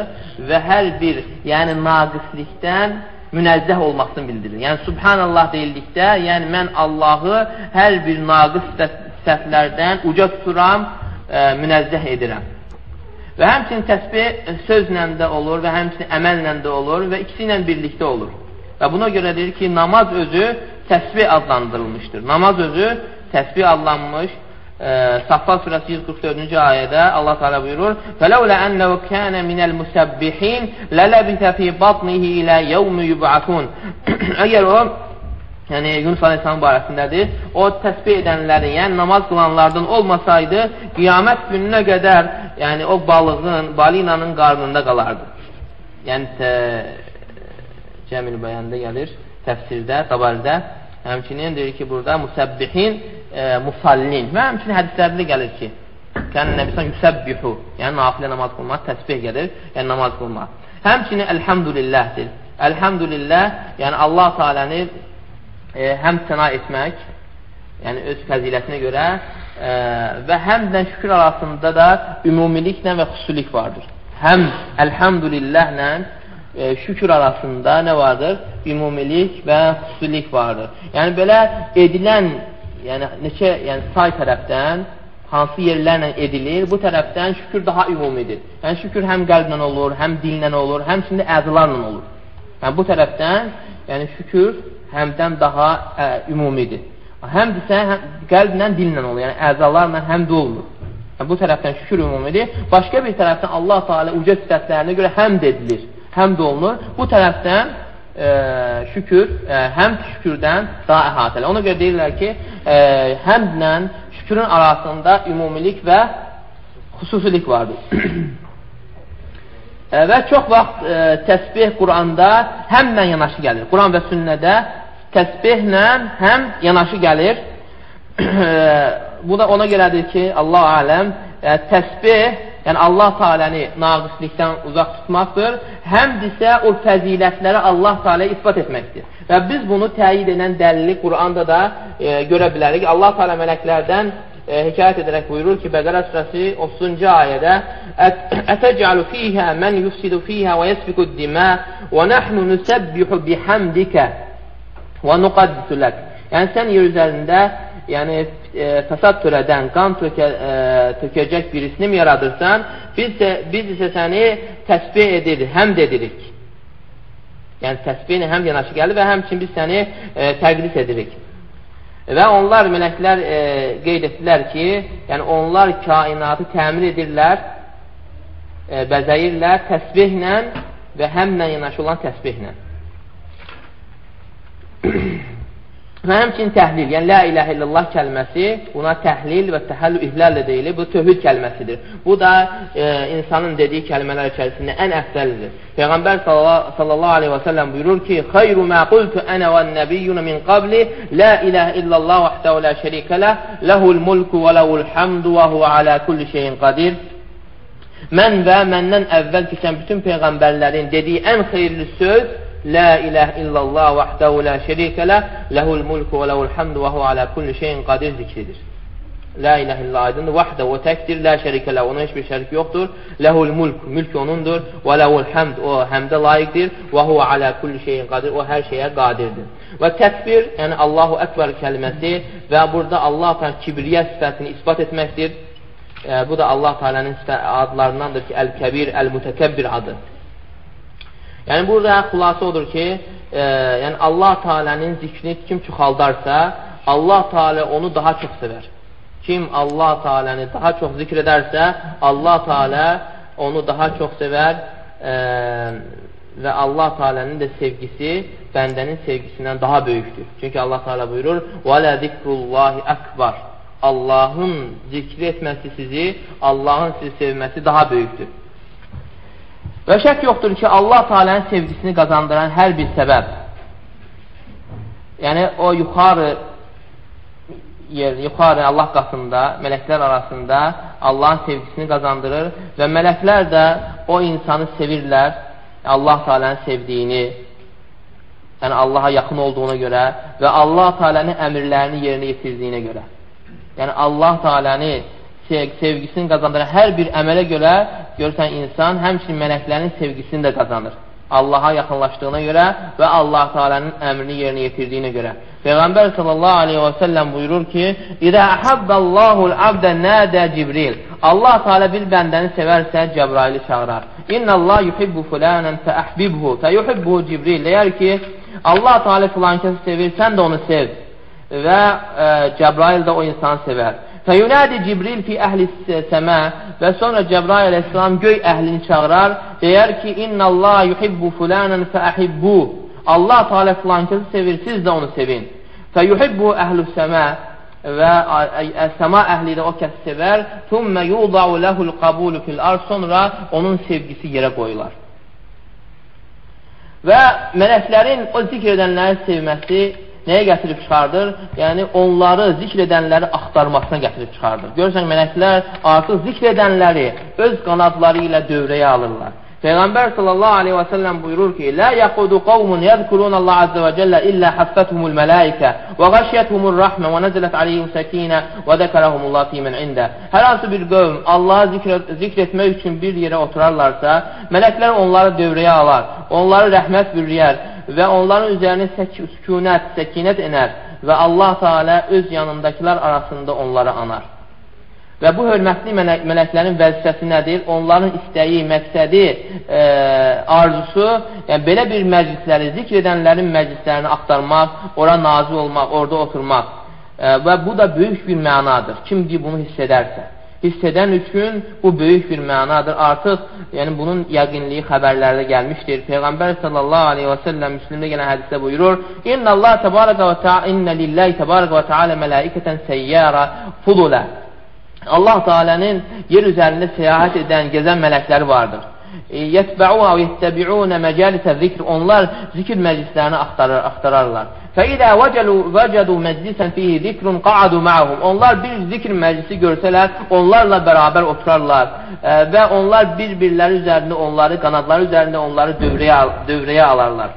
və hər bir yəni naqislikdən münəzzəh olmasını bildirir. Yəni subhanallah deyildikdə, yəni mən Allahı hər bir naqis səhvlərdən uca tuturam, ə, münəzzəh edirəm. Və həmçinin təsbih sözlə də olur və həmçinin əməllə də olur və ikisi ilə birlikdə olur. Və buna görə deyir ki, namaz özü təsbih adlandırılmışdır. Namaz özü təsbih adlanmış. E, Safa surəsi 144-cü ayədə Allah Teala buyurur: "Fələulə ennehu kana minel musabbihin ləlabisa fi batnihi ilə yevmi yub'atun." Əgər o yəni Yunus Aleyhisselam barəsindədir. O təsbih edənlərin, yəni namaz qılanlardan olmasaydı, qiyamət gününə qədər yəni o balığın, balinanın qarnında qalardı. Yəni tə, Cəmil bəyanda gəlir təfsirdə, tabaridə. Həmçinin deyir ki, burada musəbbihin, e, musallin. Və həmçinin hədislərdə gəlir ki, kən nəbisən yüsəbbihu, yəni nafilə namaz qılmaq, təsbih gəlir, yəni namaz qılmaq. Həmçinin əlhamdülilləhdir. Əlhamdülillah, yəni Allah Teala'nı e, həm səna etmək, yəni öz fəzilətinə görə e, və həmdən şükür arasında da ümumiliklə və xüsusilik vardır. Həm əlhamdülilləhlə e, şükür arasında nə vardır? Ümumilik və xüsusilik vardır. Yəni belə edilən, yəni neçə, yəni say tərəfdən hansı yerlərlə edilir, bu tərəfdən şükür daha ümumidir. Yəni şükür həm qəlblə olur, həm dillə olur, həmçində əzılarla olur. Yəni bu tərəfdən, yəni şükür həmdən daha ə, ümumidir. Həmdirsə, həm, qəlblə, dillə olur, yəni əzalarla həmd olunur. Yəni, bu tərəfdən şükür ümumidir. Başqa bir tərəfdən Allah Teala uca sifətlərinə görə həmd edilir, həmd olunur. Bu tərəfdən ə, şükür, ə, həmd şükürdən daha əhatəli. Ona görə deyirlər ki, ə, həmdlə şükürün arasında ümumilik və xüsusilik vardır. Və çox vaxt e, təsbih Quranda həmlə yanaşı gəlir. Quran və sünnədə təsbihlə həm yanaşı gəlir. bu da ona görədir ki, Allah aləm, e, təsbih, yəni Allah Teala'nı naqislikdən uzaq tutmaqdır. Həmd isə o fəzilətləri Allah Teala'ya isbat etməkdir. Və biz bunu təyid edən dəlili Quranda da e, görə bilərik. Allah Teala mələklərdən e, hekayət edərək buyurur ki, Bəqərə surəsi 30-cu ayədə Ətəcəlu fiyhə mən yufsidu fiyhə və yəsfiqud dimə və nəhnu nüsəbbihu bihamdikə və nuqaddisu lək. Yəni, sən yer üzərində yəni, e, fəsad törədən, qan tökə, e, tökəcək birisini mi yaradırsan, biz, də, biz isə səni təsbih edir, həmd edirik. Yəni, təsbihlə həm yanaşı gəlir və həmçin biz səni e, təqdis edirik. Və onlar, mələklər e, qeyd etdilər ki, yəni onlar kainatı təmir edirlər, e, bəzəyirlər təsbihlə və həmlə yanaşı olan təsbihlə. Və həmçinin təhlil, yəni la iləhə illallah kəlməsi buna təhlil və təhəllü ihlallə deyilir. Bu tövhid kəlməsidir. Bu da e, insanın dediyi kəlmələr içərisində ən əfsəlidir. Peyğəmbər sallallahu aleyhi və səlləm buyurur ki, Xeyru mə qultu ənə və nəbiyyuna min qabli la iləhə illallah vəhdəu la şərikə lə ləhul mulku və ləhul hamdu və huvə alə kulli şeyin qadir. Mən və məndən əvvəl keçən bütün peyğəmbərlərin dediyi ən xeyirli söz La ilahe illallah vahdehu la şerike leh, lehul mulku ve lehul hamdu ve hu ala kulli şeyin kadir zikridir. La ilahe illallah aydındır. Vahdehu o tekdir. La şerike leh. Ona hiçbir şerik yoktur. Lehul mulk. Mülk onundur. Ve lehul hamd. O hamde layıktır. Ve hu ala kulli şeyin kadir. O her şeye kadirdir. Və təkbir, yəni Allahu Əkbər kəlməsi və burada Allah Teala kibriyə sifətini isbat etməkdir. E, bu da Allah Teala'nın adlarındandır ki, Əl-Kəbir, Əl-Mütəkəbbir adı. Yəni, burada xulası odur ki, e, yəni Allah Teala'nın zikrini kim çoxaldarsa, Allah Teala onu daha çox sevər. Kim Allah Teala'nı daha çox zikr edərsə, Allah Teala onu daha çox sevər e, və Allah Teala'nın da sevgisi bəndənin sevgisindən daha böyükdür. Çünki Allah Teala buyurur: "Və la zikrullahi akbar." Allahın zikr etməsi sizi, Allahın sizi sevməsi daha böyükdür. Və şək yoxdur ki, Allah Teala'nın sevgisini qazandıran hər bir səbəb, yəni o yuxarı yer, yuxarı Allah qatında, mələklər arasında Allahın sevgisini qazandırır və mələklər də o insanı sevirlər, Allah Teala'nın sevdiyini, yəni Allaha yaxın olduğuna görə və Allah Teala'nın əmirlərini yerinə yetirdiyinə görə. Yəni Allah Teala'nı sevgisini qazandıran hər bir əmələ görə görürsən insan həmçinin mələklərin sevgisini də qazanır. Allaha yaxınlaşdığına görə və Allah Teala'nın əmrini yerinə yetirdiyinə görə. Peyğəmbər sallallahu aleyhi və səlləm buyurur ki: "İzə ahabballahul abdə nədə Cibril." Allah Teala bir bəndəni sevərsə Cəbraili çağırar. "İnnallah yuhibbu fulanan fa ahbibhu." Fa yuhibbu Cibril. Deyər ki, Allah Teala filan kəsi sevir, sən də onu sev. Və e, Cəbrail də o insanı sevər. Fəyunədi Cibril fi əhli səmə və sonra Cəbrail əleyhissalam göy əhlini çağırar, deyər ki, İnnəllah yuhibbu fulanən fəəhibbu. Allah Teala filan kəsi sevir, siz də onu sevin. Fəyuhibbu əhlü səmə və səma əhli də o kəsi sevər. Thumma yudau lehul qabulu fil ard. Sonra onun sevgisi yerə qoyular. Və mələklərin o zikr edənləri sevməsi nəyə gətirib çıxardır? Yəni, onları zikr edənləri axtarmasına gətirib çıxardır. Görürsən, mələklər artıq zikr edənləri öz qanadları ilə dövrəyə alırlar. Peyğəmbər sallallahu aleyhi və səlləm buyurur ki, Lə yəqudu qavmun yəzkurun Allah azə və cəllə illə həffəthumul mələikə və qaşiyyəthumul rəhmə və nəzələt aleyhim səkinə və dəkərəhumullah fiymin ində. Hər hansı bir qövm Allahı zikr, zikr etmək üçün bir yerə oturarlarsa, mələklər onları dövrəyə alar, onları rəhmət bürüyər və onların üzərinə sək sükunət, səkinət enər və Allah Teala öz yanındakılar arasında onları anar. Və bu hörmətli mələklərin vəzifəsi nədir? Onların istəyi, məqsədi, e, arzusu, yəni belə bir məclisləri, zikr edənlərin məclislərini axtarmaq, ora nazil olmaq, orada oturmaq. E, və bu da böyük bir mənadır. Kim ki, bunu hiss edərsə hiss edən üçün bu böyük bir mənadır. Artıq yəni bunun yəqinliyi xəbərlərdə gəlmişdir. Peyğəmbər sallallahu aleyhi və səlləm Müslimdə gələn hədisdə buyurur: "İnna Allah təbaraka və təala inna lillahi təbaraka və təala mələikətən səyyara fudula." Allah Teala'nın yer üzərində səyahət edən, gəzən mələkləri vardır. Yətbəun və yəttəbiun məcalisə zikr. Onlar zikr məclislərini axtarır, axtararlar. Fəidə vəcədu məclisən fihi zikrun qa'adu ma'hum. Onlar bir zikr məclisi görsələr, onlarla bərabər oturarlar e, və onlar bir-birləri üzərində onları, qanadları üzərində onları dövrəyə, dövrəyə alarlar.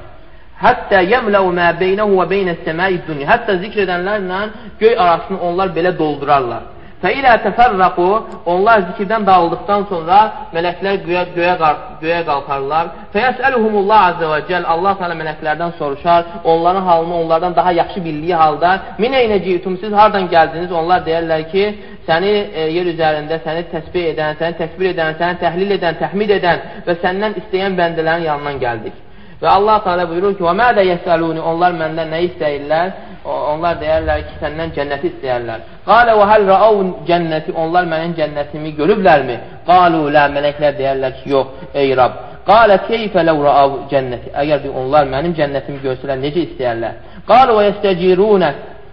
Hətta yəmləu mə beynəhu və beynəs-səmai dunya. Hətta zikr edənlərlə göy arasını onlar belə doldurarlar. Fəilə təfərraqu, onlar zikirdən dağıldıqdan sonra mələklər göyə, göyə, göyə qalxarlar. Fəyəsəluhumullah azə və cəl, Allah təala mələklərdən soruşar, onların halını onlardan daha yaxşı bildiyi halda, min eynəcitum, siz hardan gəldiniz? Onlar deyərlər ki, səni e, yer üzərində səni təsbih edən, səni təkbir edən, səni təhlil edən, təhmid edən və səndən istəyən bəndələrin yanından gəldik. Və Allah Teala buyurur ki: "Və mədə yəsəluni?" Onlar məndən nə istəyirlər? Onlar deyərlər ki, səndən cənnəti istəyərlər. Qala və hal ra'aw cənnəti? Onlar mənim cənnətimi görüblərmi? Qalu la, mələklər deyərlər ki, yox, ey Rab. Qala keyfə law ra'aw cənnəti? Əgər onlar mənim cənnətimi görsələr, necə istəyərlər? Qalu və yestəcirunə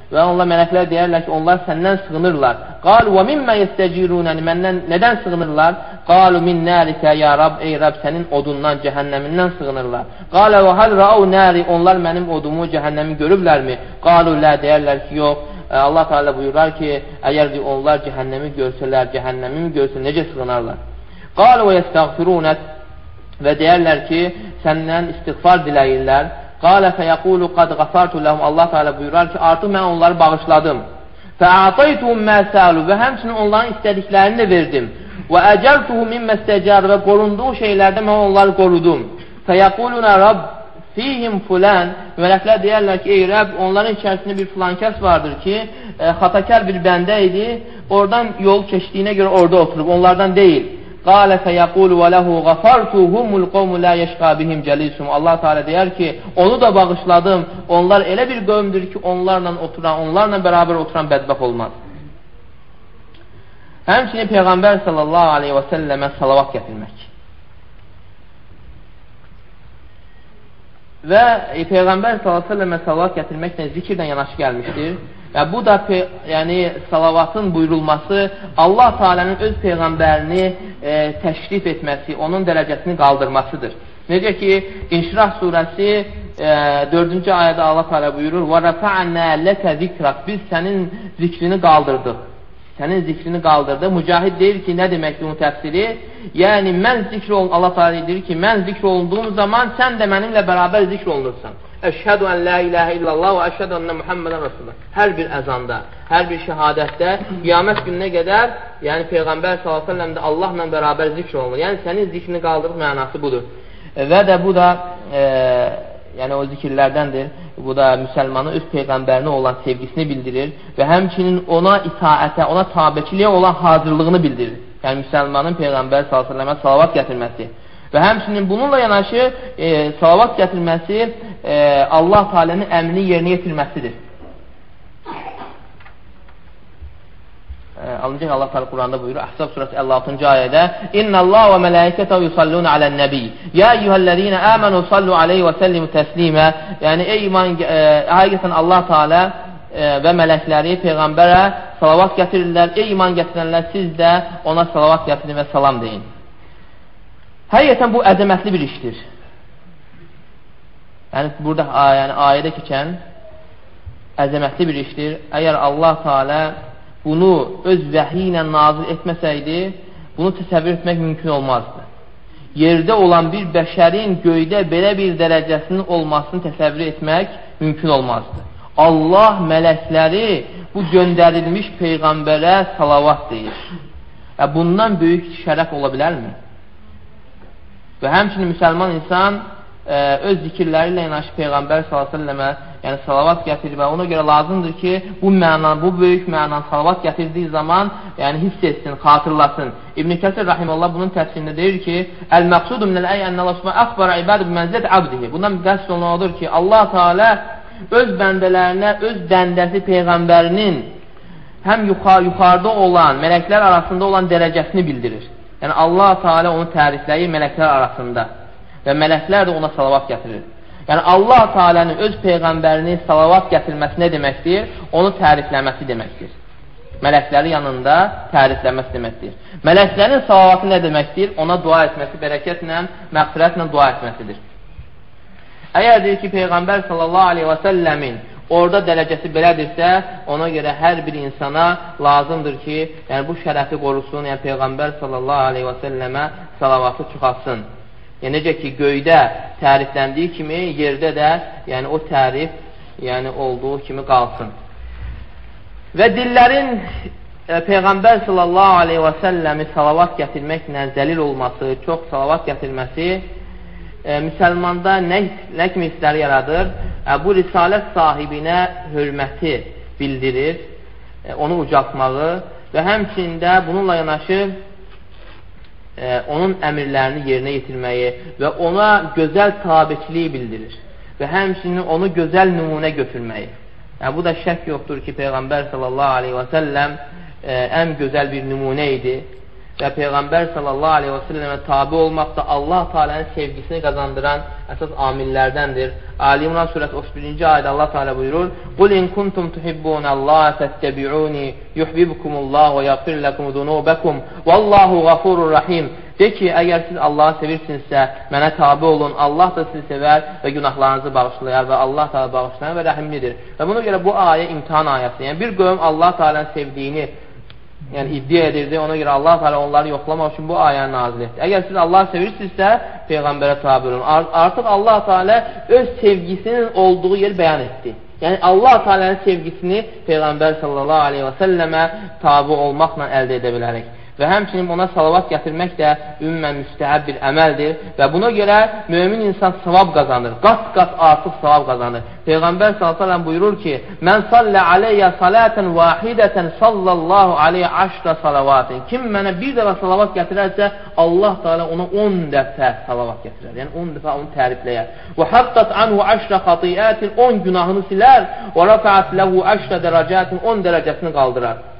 Və onlar mələklər deyərlər ki, onlar səndən sığınırlar. Qalu və mimmə yestəcirunəni məndən nədən sığınırlar? Qalu min nərikə ya Rab, ey Rab, sənin odundan, cəhənnəmindən sığınırlar. Qalə və hal rəau nəri, onlar mənim odumu, cəhənnəmi görüblərmi? Qalu lə, deyərlər ki, yox. Allah Teala buyurar ki, əgər onlar cəhənnəmi görsələr, cəhənnəmi görsələr, necə sığınarlar? Qalu və yestəğfirunət və deyərlər ki, səndən istiğfar diləyirlər. Qalə fəyəqulu qad qafartu ləhum. Allah Teala buyurar ki, artıq mən onları bağışladım. Fəataytuhum məsəlu və həmçinin onların istədiklərini də verdim. Və əcərtuhum mimməstəcar və qorunduğu şeylərdə mən onları qorudum. Fəyəquluna Rabb fihim fulən mələklər deyərlər ki, ey Rəbb, onların içərisində bir filankəs vardır ki, e, xatakar bir bəndə idi, oradan yol keçdiyinə görə orada oturub, onlardan deyil. Qalə fəyəqulu və ləhu qafartuhumul qovmu lə yeşqa bihim cəlisum. Allah Teala deyər ki, onu da bağışladım. Onlar elə bir qövmdür ki, onlarla oturan, onlarla bərabər oturan bədbəx olmaz. Həmçinin Peyğəmbər sallallahu aleyhi və səlləmə salavat gətirmək. Və Peyğəmbər sallallahu aleyhi və səlləmə salavat gətirməklə zikirdən yanaşı gəlmişdir. Və bu da yəni salavatın buyurulması Allah Taala'nın öz peyğəmbərini e, təşrif etməsi, onun dərəcəsini qaldırmasıdır. Necə ki, İnşirah surəsi e, 4-cü ayədə Allah Teala buyurur: "Və rafa'na laka zikrak." Biz sənin zikrini qaldırdıq. Sənin zikrini qaldırdı. Mücahid deyir ki, nə deməkdir onun təfsiri? Yəni mən zikr ol Allah Teala deyir ki, mən zikr olunduğum zaman sən də mənimlə bərabər zikr olunursan. Əşhədu ən la ilahə illallah və əşhədu ənə Muhammedən Rasulullah. Hər bir əzanda, hər bir şəhadətdə qiyamət gününə qədər, yəni Peyğəmbər s.ə.v də Allahla bərabər zikr olunur. Yəni sənin zikrini qaldırıb mənası budur. Və də bu da e, yəni o zikirlərdəndir. Bu da müsəlmanın öz peyğəmbərinə olan sevgisini bildirir və həmçinin ona itaətə, ona tabeçiliyə olan hazırlığını bildirir. Yəni müsəlmanın peyğəmbər s.ə.və salavat gətirməsi. Və həmçinin bununla yanaşı e, salavat gətirməsi e, Allah Teala'nın əmrini yerinə yetirməsidir. E, ancaq Allah Teala Quranda buyurur, Əhzab surəsi 56-cı ayədə: "İnnallah və mələikətəhu yusalluna alan-nabi. Ya eyyuhellezina amanu sallu alayhi və sallimu təslimə." Yəni ey iman e, həqiqətən Allah Teala e, və mələkləri peyğəmbərə salavat gətirirlər. Ey iman gətirənlər, siz də ona salavat gətirin və salam deyin. Həqiqətən bu əzəmətli bir işdir. Yəni, burada yəni, ayədə keçən əzəmətli bir işdir. Əgər Allah Teala bunu öz vəhi ilə nazil etməsəydi, bunu təsəvvür etmək mümkün olmazdı. Yerdə olan bir bəşərin göydə belə bir dərəcəsinin olmasını təsəvvür etmək mümkün olmazdı. Allah mələkləri bu göndərilmiş Peyğəmbərə salavat deyir. Və bundan böyük şərəf ola bilərmi? Və həmçinin müsəlman insan ə, öz zikirləri ilə yanaşı Peyğəmbər s.ə.və yəni salavat gətirir və ona görə lazımdır ki, bu məna, bu böyük məna salavat gətirdiyi zaman yəni hiss etsin, xatırlasın. İbn Kəsir rahimehullah bunun təfsirində deyir ki, "Əl-məqsudu minəl ayə ənə Allah subhanahu əxbara ibadu bi mənzilət abdihi." Bundan qəsd olunan odur ki, Allah Teala öz bəndələrinə öz bəndəsi peyğəmbərinin həm yuxar yuxarıda olan, mələklər arasında olan dərəcəsini bildirir. Yəni Allah Teala onu tərifləyir mələklər arasında və mələklər də ona salavat gətirir. Yəni Allah Teala'nın öz peyğəmbərini salavat gətirməsi nə deməkdir? Onu tərifləməsi deməkdir. Mələkləri yanında tərifləməsi deməkdir. Mələklərin salavatı nə deməkdir? Ona dua etməsi, bərəkətlə, məqfirətlə dua etməsidir. Əgər deyir ki, Peyğəmbər sallallahu aleyhi və səlləmin orada dərəcəsi belədirsə, ona görə hər bir insana lazımdır ki, yəni bu şərəfi qorusun, yəni Peyğəmbər sallallahu aleyhi və səlləmə salavatı çıxasın. Yəni, necə ki, göydə tərifləndiyi kimi, yerdə də yəni, o tərif yəni, olduğu kimi qalsın. Və dillərin e, Peyğəmbər sallallahu aleyhi və səlləmi salavat gətirməklə zəlil olması, çox salavat gətirməsi e, müsəlmanda nə, nə kimi hisslər yaradır? E, bu risalət sahibinə hörməti bildirir, e, onu ucaltmağı və həmçində bununla yanaşı onun əmirlərini yerinə yetirməyi və ona gözəl tabiçiliyi bildirir və həmçinin onu gözəl nümunə götürməyi. Yəni, bu da şək yoxdur ki, Peyğəmbər sallallahu aleyhi və səlləm e, ən gözəl bir nümunə idi və Peyğəmbər sallallahu aleyhi və səlləmə tabi olmaq da Allah Teala'nın sevgisini qazandıran əsas amillərdəndir. Ali İmran surəsi 31-ci ayədə Allah Teala buyurur: "Qul in kuntum tuhibbunallaha fattabi'uni yuhibbukumullah və yaghfir lakum zunubakum vallahu gafurur rahim." De ki, əgər siz Allahı sevirsinizsə, mənə tabi olun. Allah da sizi sevər və günahlarınızı bağışlayar və Allah da bağışlayan və rəhimlidir. Və buna görə bu ayə imtihan ayəsi. Yəni bir qövm Allah Teala'nın sevdiyini yəni iddia edirdi. Ona görə Allah Teala onları yoxlamaq üçün bu ayəni nazil etdi. Əgər siz Allah sevirsinizsə, peyğəmbərə tabi olun. Artıq Allah Teala öz sevgisinin olduğu yer bəyan etdi. Yəni Allah Teala'nın sevgisini peyğəmbər sallallahu aleyhi və səlləmə tabi olmaqla əldə edə bilərik və həmçinin ona salavat gətirmək də ümumən müstəhəb bir əməldir və buna görə mömin insan savab qazanır, qat-qat artıq savab qazanır. Peyğəmbər s.ə.v buyurur ki, Mən sallə aleyyə salətən vahidətən sallallahu aleyyə aşra salavatin. Kim mənə bir dəfə salavat gətirərsə, Allah da ona 10 dəfə salavat gətirər. Yəni 10 dəfə onu tərifləyər. Və hattat anhu aşra xatiyyətin 10 günahını silər və rafəət ləhu aşra dərəcətin 10 dərəcəsini qaldırar.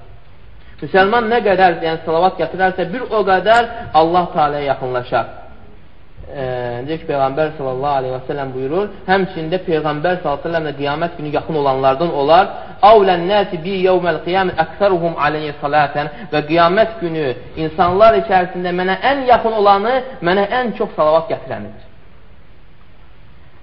Müsəlman nə qədər yəni, salavat gətirərsə, bir o qədər Allah Teala'ya yaxınlaşar. E, necə ki, Peyğəmbər sallallahu aleyhi və sələm buyurur, həmçində Peyğəmbər sallallahu aleyhi və qiyamət günü yaxın olanlardan olar. Avlən nəsi bi yevməl qiyam əksəruhum aleyhi salətən və qiyamət günü insanlar içərisində mənə ən yaxın olanı, mənə ən çox salavat gətirənidir.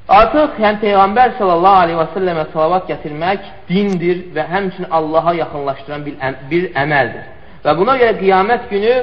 Artıq yəni Peyğəmbər sallallahu aleyhi və səlləmə salavat gətirmək dindir və həmçinin Allaha yaxınlaşdıran bir, bir əməldir. Və buna görə qiyamət günü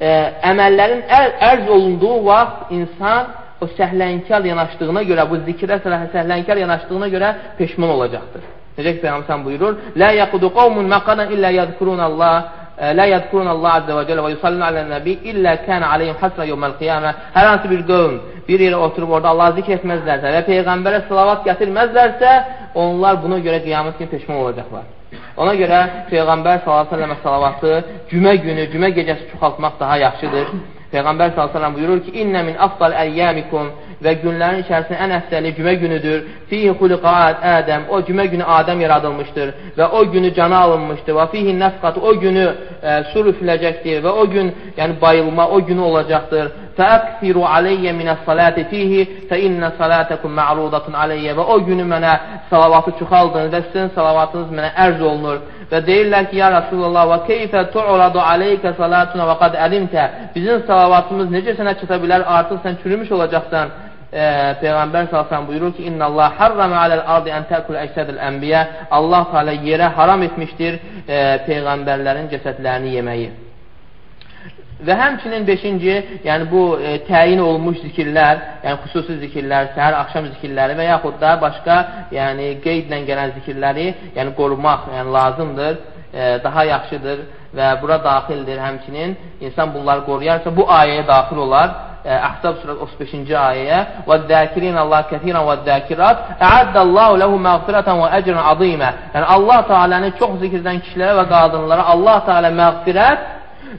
e, əməllərin ər, ərz olunduğu vaxt insan o səhlənkar yanaşdığına görə, bu zikrə səhlənkar yanaşdığına görə peşman olacaqdır. Necə ki, Peyğəmbər buyurur, Lə yəqudu qavmun məqana illə yədkurunallah لا yədkurun Allah azze və cəllə və yusallun alə nəbi illə kənə aleyhim hasrə yevməl qiyamə hər hansı bir qövm bir yerə oturub orada Allah zikr etməzlərsə və Peyğəmbərə salavat gətirməzlərsə onlar buna görə qiyamət kimi peşman olacaqlar. Ona görə Peyğəmbər s.ə.və salavatı cümə günü, cümə gecəsi çoxaltmaq daha yaxşıdır. Peyğəmbər s.ə.v buyurur ki, İnnə min afdal əyyəmikum və günlərin içərisində ən əfsəli cümə günüdür. Fihi xuliqat Ədəm, o cümə günü Adəm yaradılmışdır və o günü cana alınmışdır. Və fihi nəfqat, o günü e, sur üfüləcəkdir və o gün, yəni bayılma o günü olacaqdır. Fəəksiru aleyyə minə salati fihi fə innə salatəkum mə'rudatun aleyyə və o günü mənə salavatı çıxaldın və sizin salavatınız mənə ərz olunur və deyirlər ki, ya Rasulullah və keyfə tu'radu aleykə salatuna və qad əlimtə bizim salavatımız necə sənə çata bilər, artıq sən çürümüş olacaqsan e, Peyğəmbər sallallahu buyurur ki: "İnna Allah harrama alel ardı en ta'kul əcsadul enbiya." Allah Teala yerə haram etmişdir e, peyğəmbərlərin cəsədlərini yeməyi. Və həmçinin 5-ci, yəni bu e, təyin olunmuş zikirlər, yəni xüsusi zikirlər, səhər, axşam zikirləri və yaxud da başqa, yəni qeydlə gələn zikirləri, yəni qorumaq, yəni lazımdır, e, daha yaxşıdır və bura daxildir həmçinin. İnsan bunları qoruyarsa bu ayəyə daxil olar. Əhzab surəsi 35-ci ayəyə və zəkirin Allah kəsirən və zəkirat əəddəllahu lehu məğfirətən və əcrən azimə. Yəni Allah Teala'nı çox zikr edən kişilərə və qadınlara Allah Teala məğfirət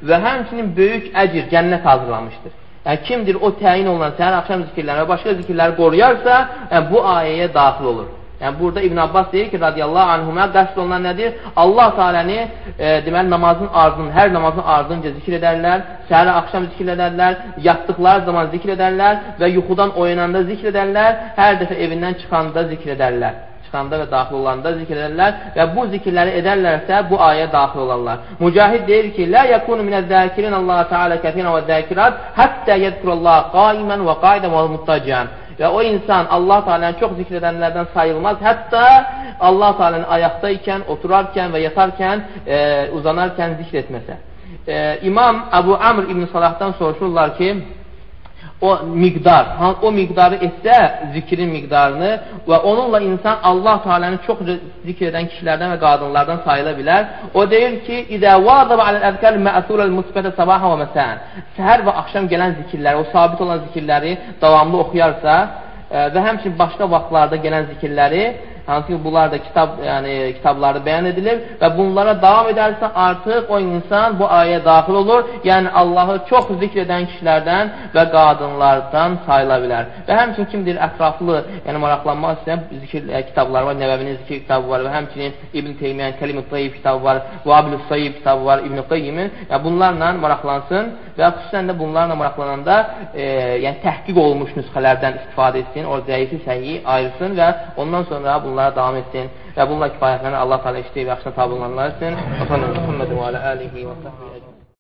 və həmçinin böyük əcr, cənnət hazırlamışdır. Yəni, kimdir o təyin olunan səhər axşam zikirləri və başqa zikirləri qoruyarsa, yəni, bu ayəyə daxil olur. Yəni, burada İbn Abbas deyir ki, radiyallahu anhümə qəsd olunan nədir? Allah Teala'nı e, deməli, namazın ardın, hər namazın ardınca zikir edərlər, səhər axşam zikir edərlər, yatdıqları zaman zikir edərlər və yuxudan oyananda zikr edərlər, hər dəfə evindən çıxanda zikr edərlər başlananda və daxil olanda zikr edərlər və bu zikirləri edərlərsə bu ayə daxil olarlar. Mücahid deyir ki, "La yakunu minez-zakirin Allah Teala kəsiran və zakirat hatta yezkurullah qaiman və qaidan və muttacian." Və o insan Allah Teala'nı çox zikr edənlərdən sayılmaz. Hətta Allah Teala'nı ayaqda ikən, oturarkən və yatarkən, e, uzanarkən zikr etməsə. E, İmam Əbu Amr İbn Salahdan soruşurlar ki, o miqdar, o miqdarı etsə zikrin miqdarını və onunla insan Allah Teala'nı çox zikr edən kişilərdən və qadınlardan sayıla bilər. O deyir ki, "İdə vazaba aləl-əzkar mə'surəl musbətə sabaha və məsəən." Səhər və axşam gələn zikirləri, o sabit olan zikirləri davamlı oxuyarsa e, və həmçinin başqa vaxtlarda gələn zikirləri hansı ki bunlar da kitab yəni kitablarda bəyan edilir və bunlara davam edərsə artıq o insan bu ayəyə daxil olur. Yəni Allahı çox zikr edən kişilərdən və qadınlardan sayıla bilər. Və həmçinin kimdir ətraflı, yəni maraqlanmaq istəyən zikir ə, e, kitabları var, Nəvəvinin zikir kitabı var və həmçinin İbn Teymiyənin Kəlimut Tayyib kitabı var, Vabil Sayyib kitabı var, İbn Qayyimin. Yəni bunlarla maraqlansın və xüsusən də bunlarla maraqlananda e, yəni təhqiq olunmuş nüsxələrdən istifadə etsin, o zəifi səhiyi ayırsın və ondan sonra bunlar bunlara davam etsin və bununla kifayətlənən Allah təala işləyib yaxşına tabi olanlar üçün. Və sallallahu əleyhi və səlləm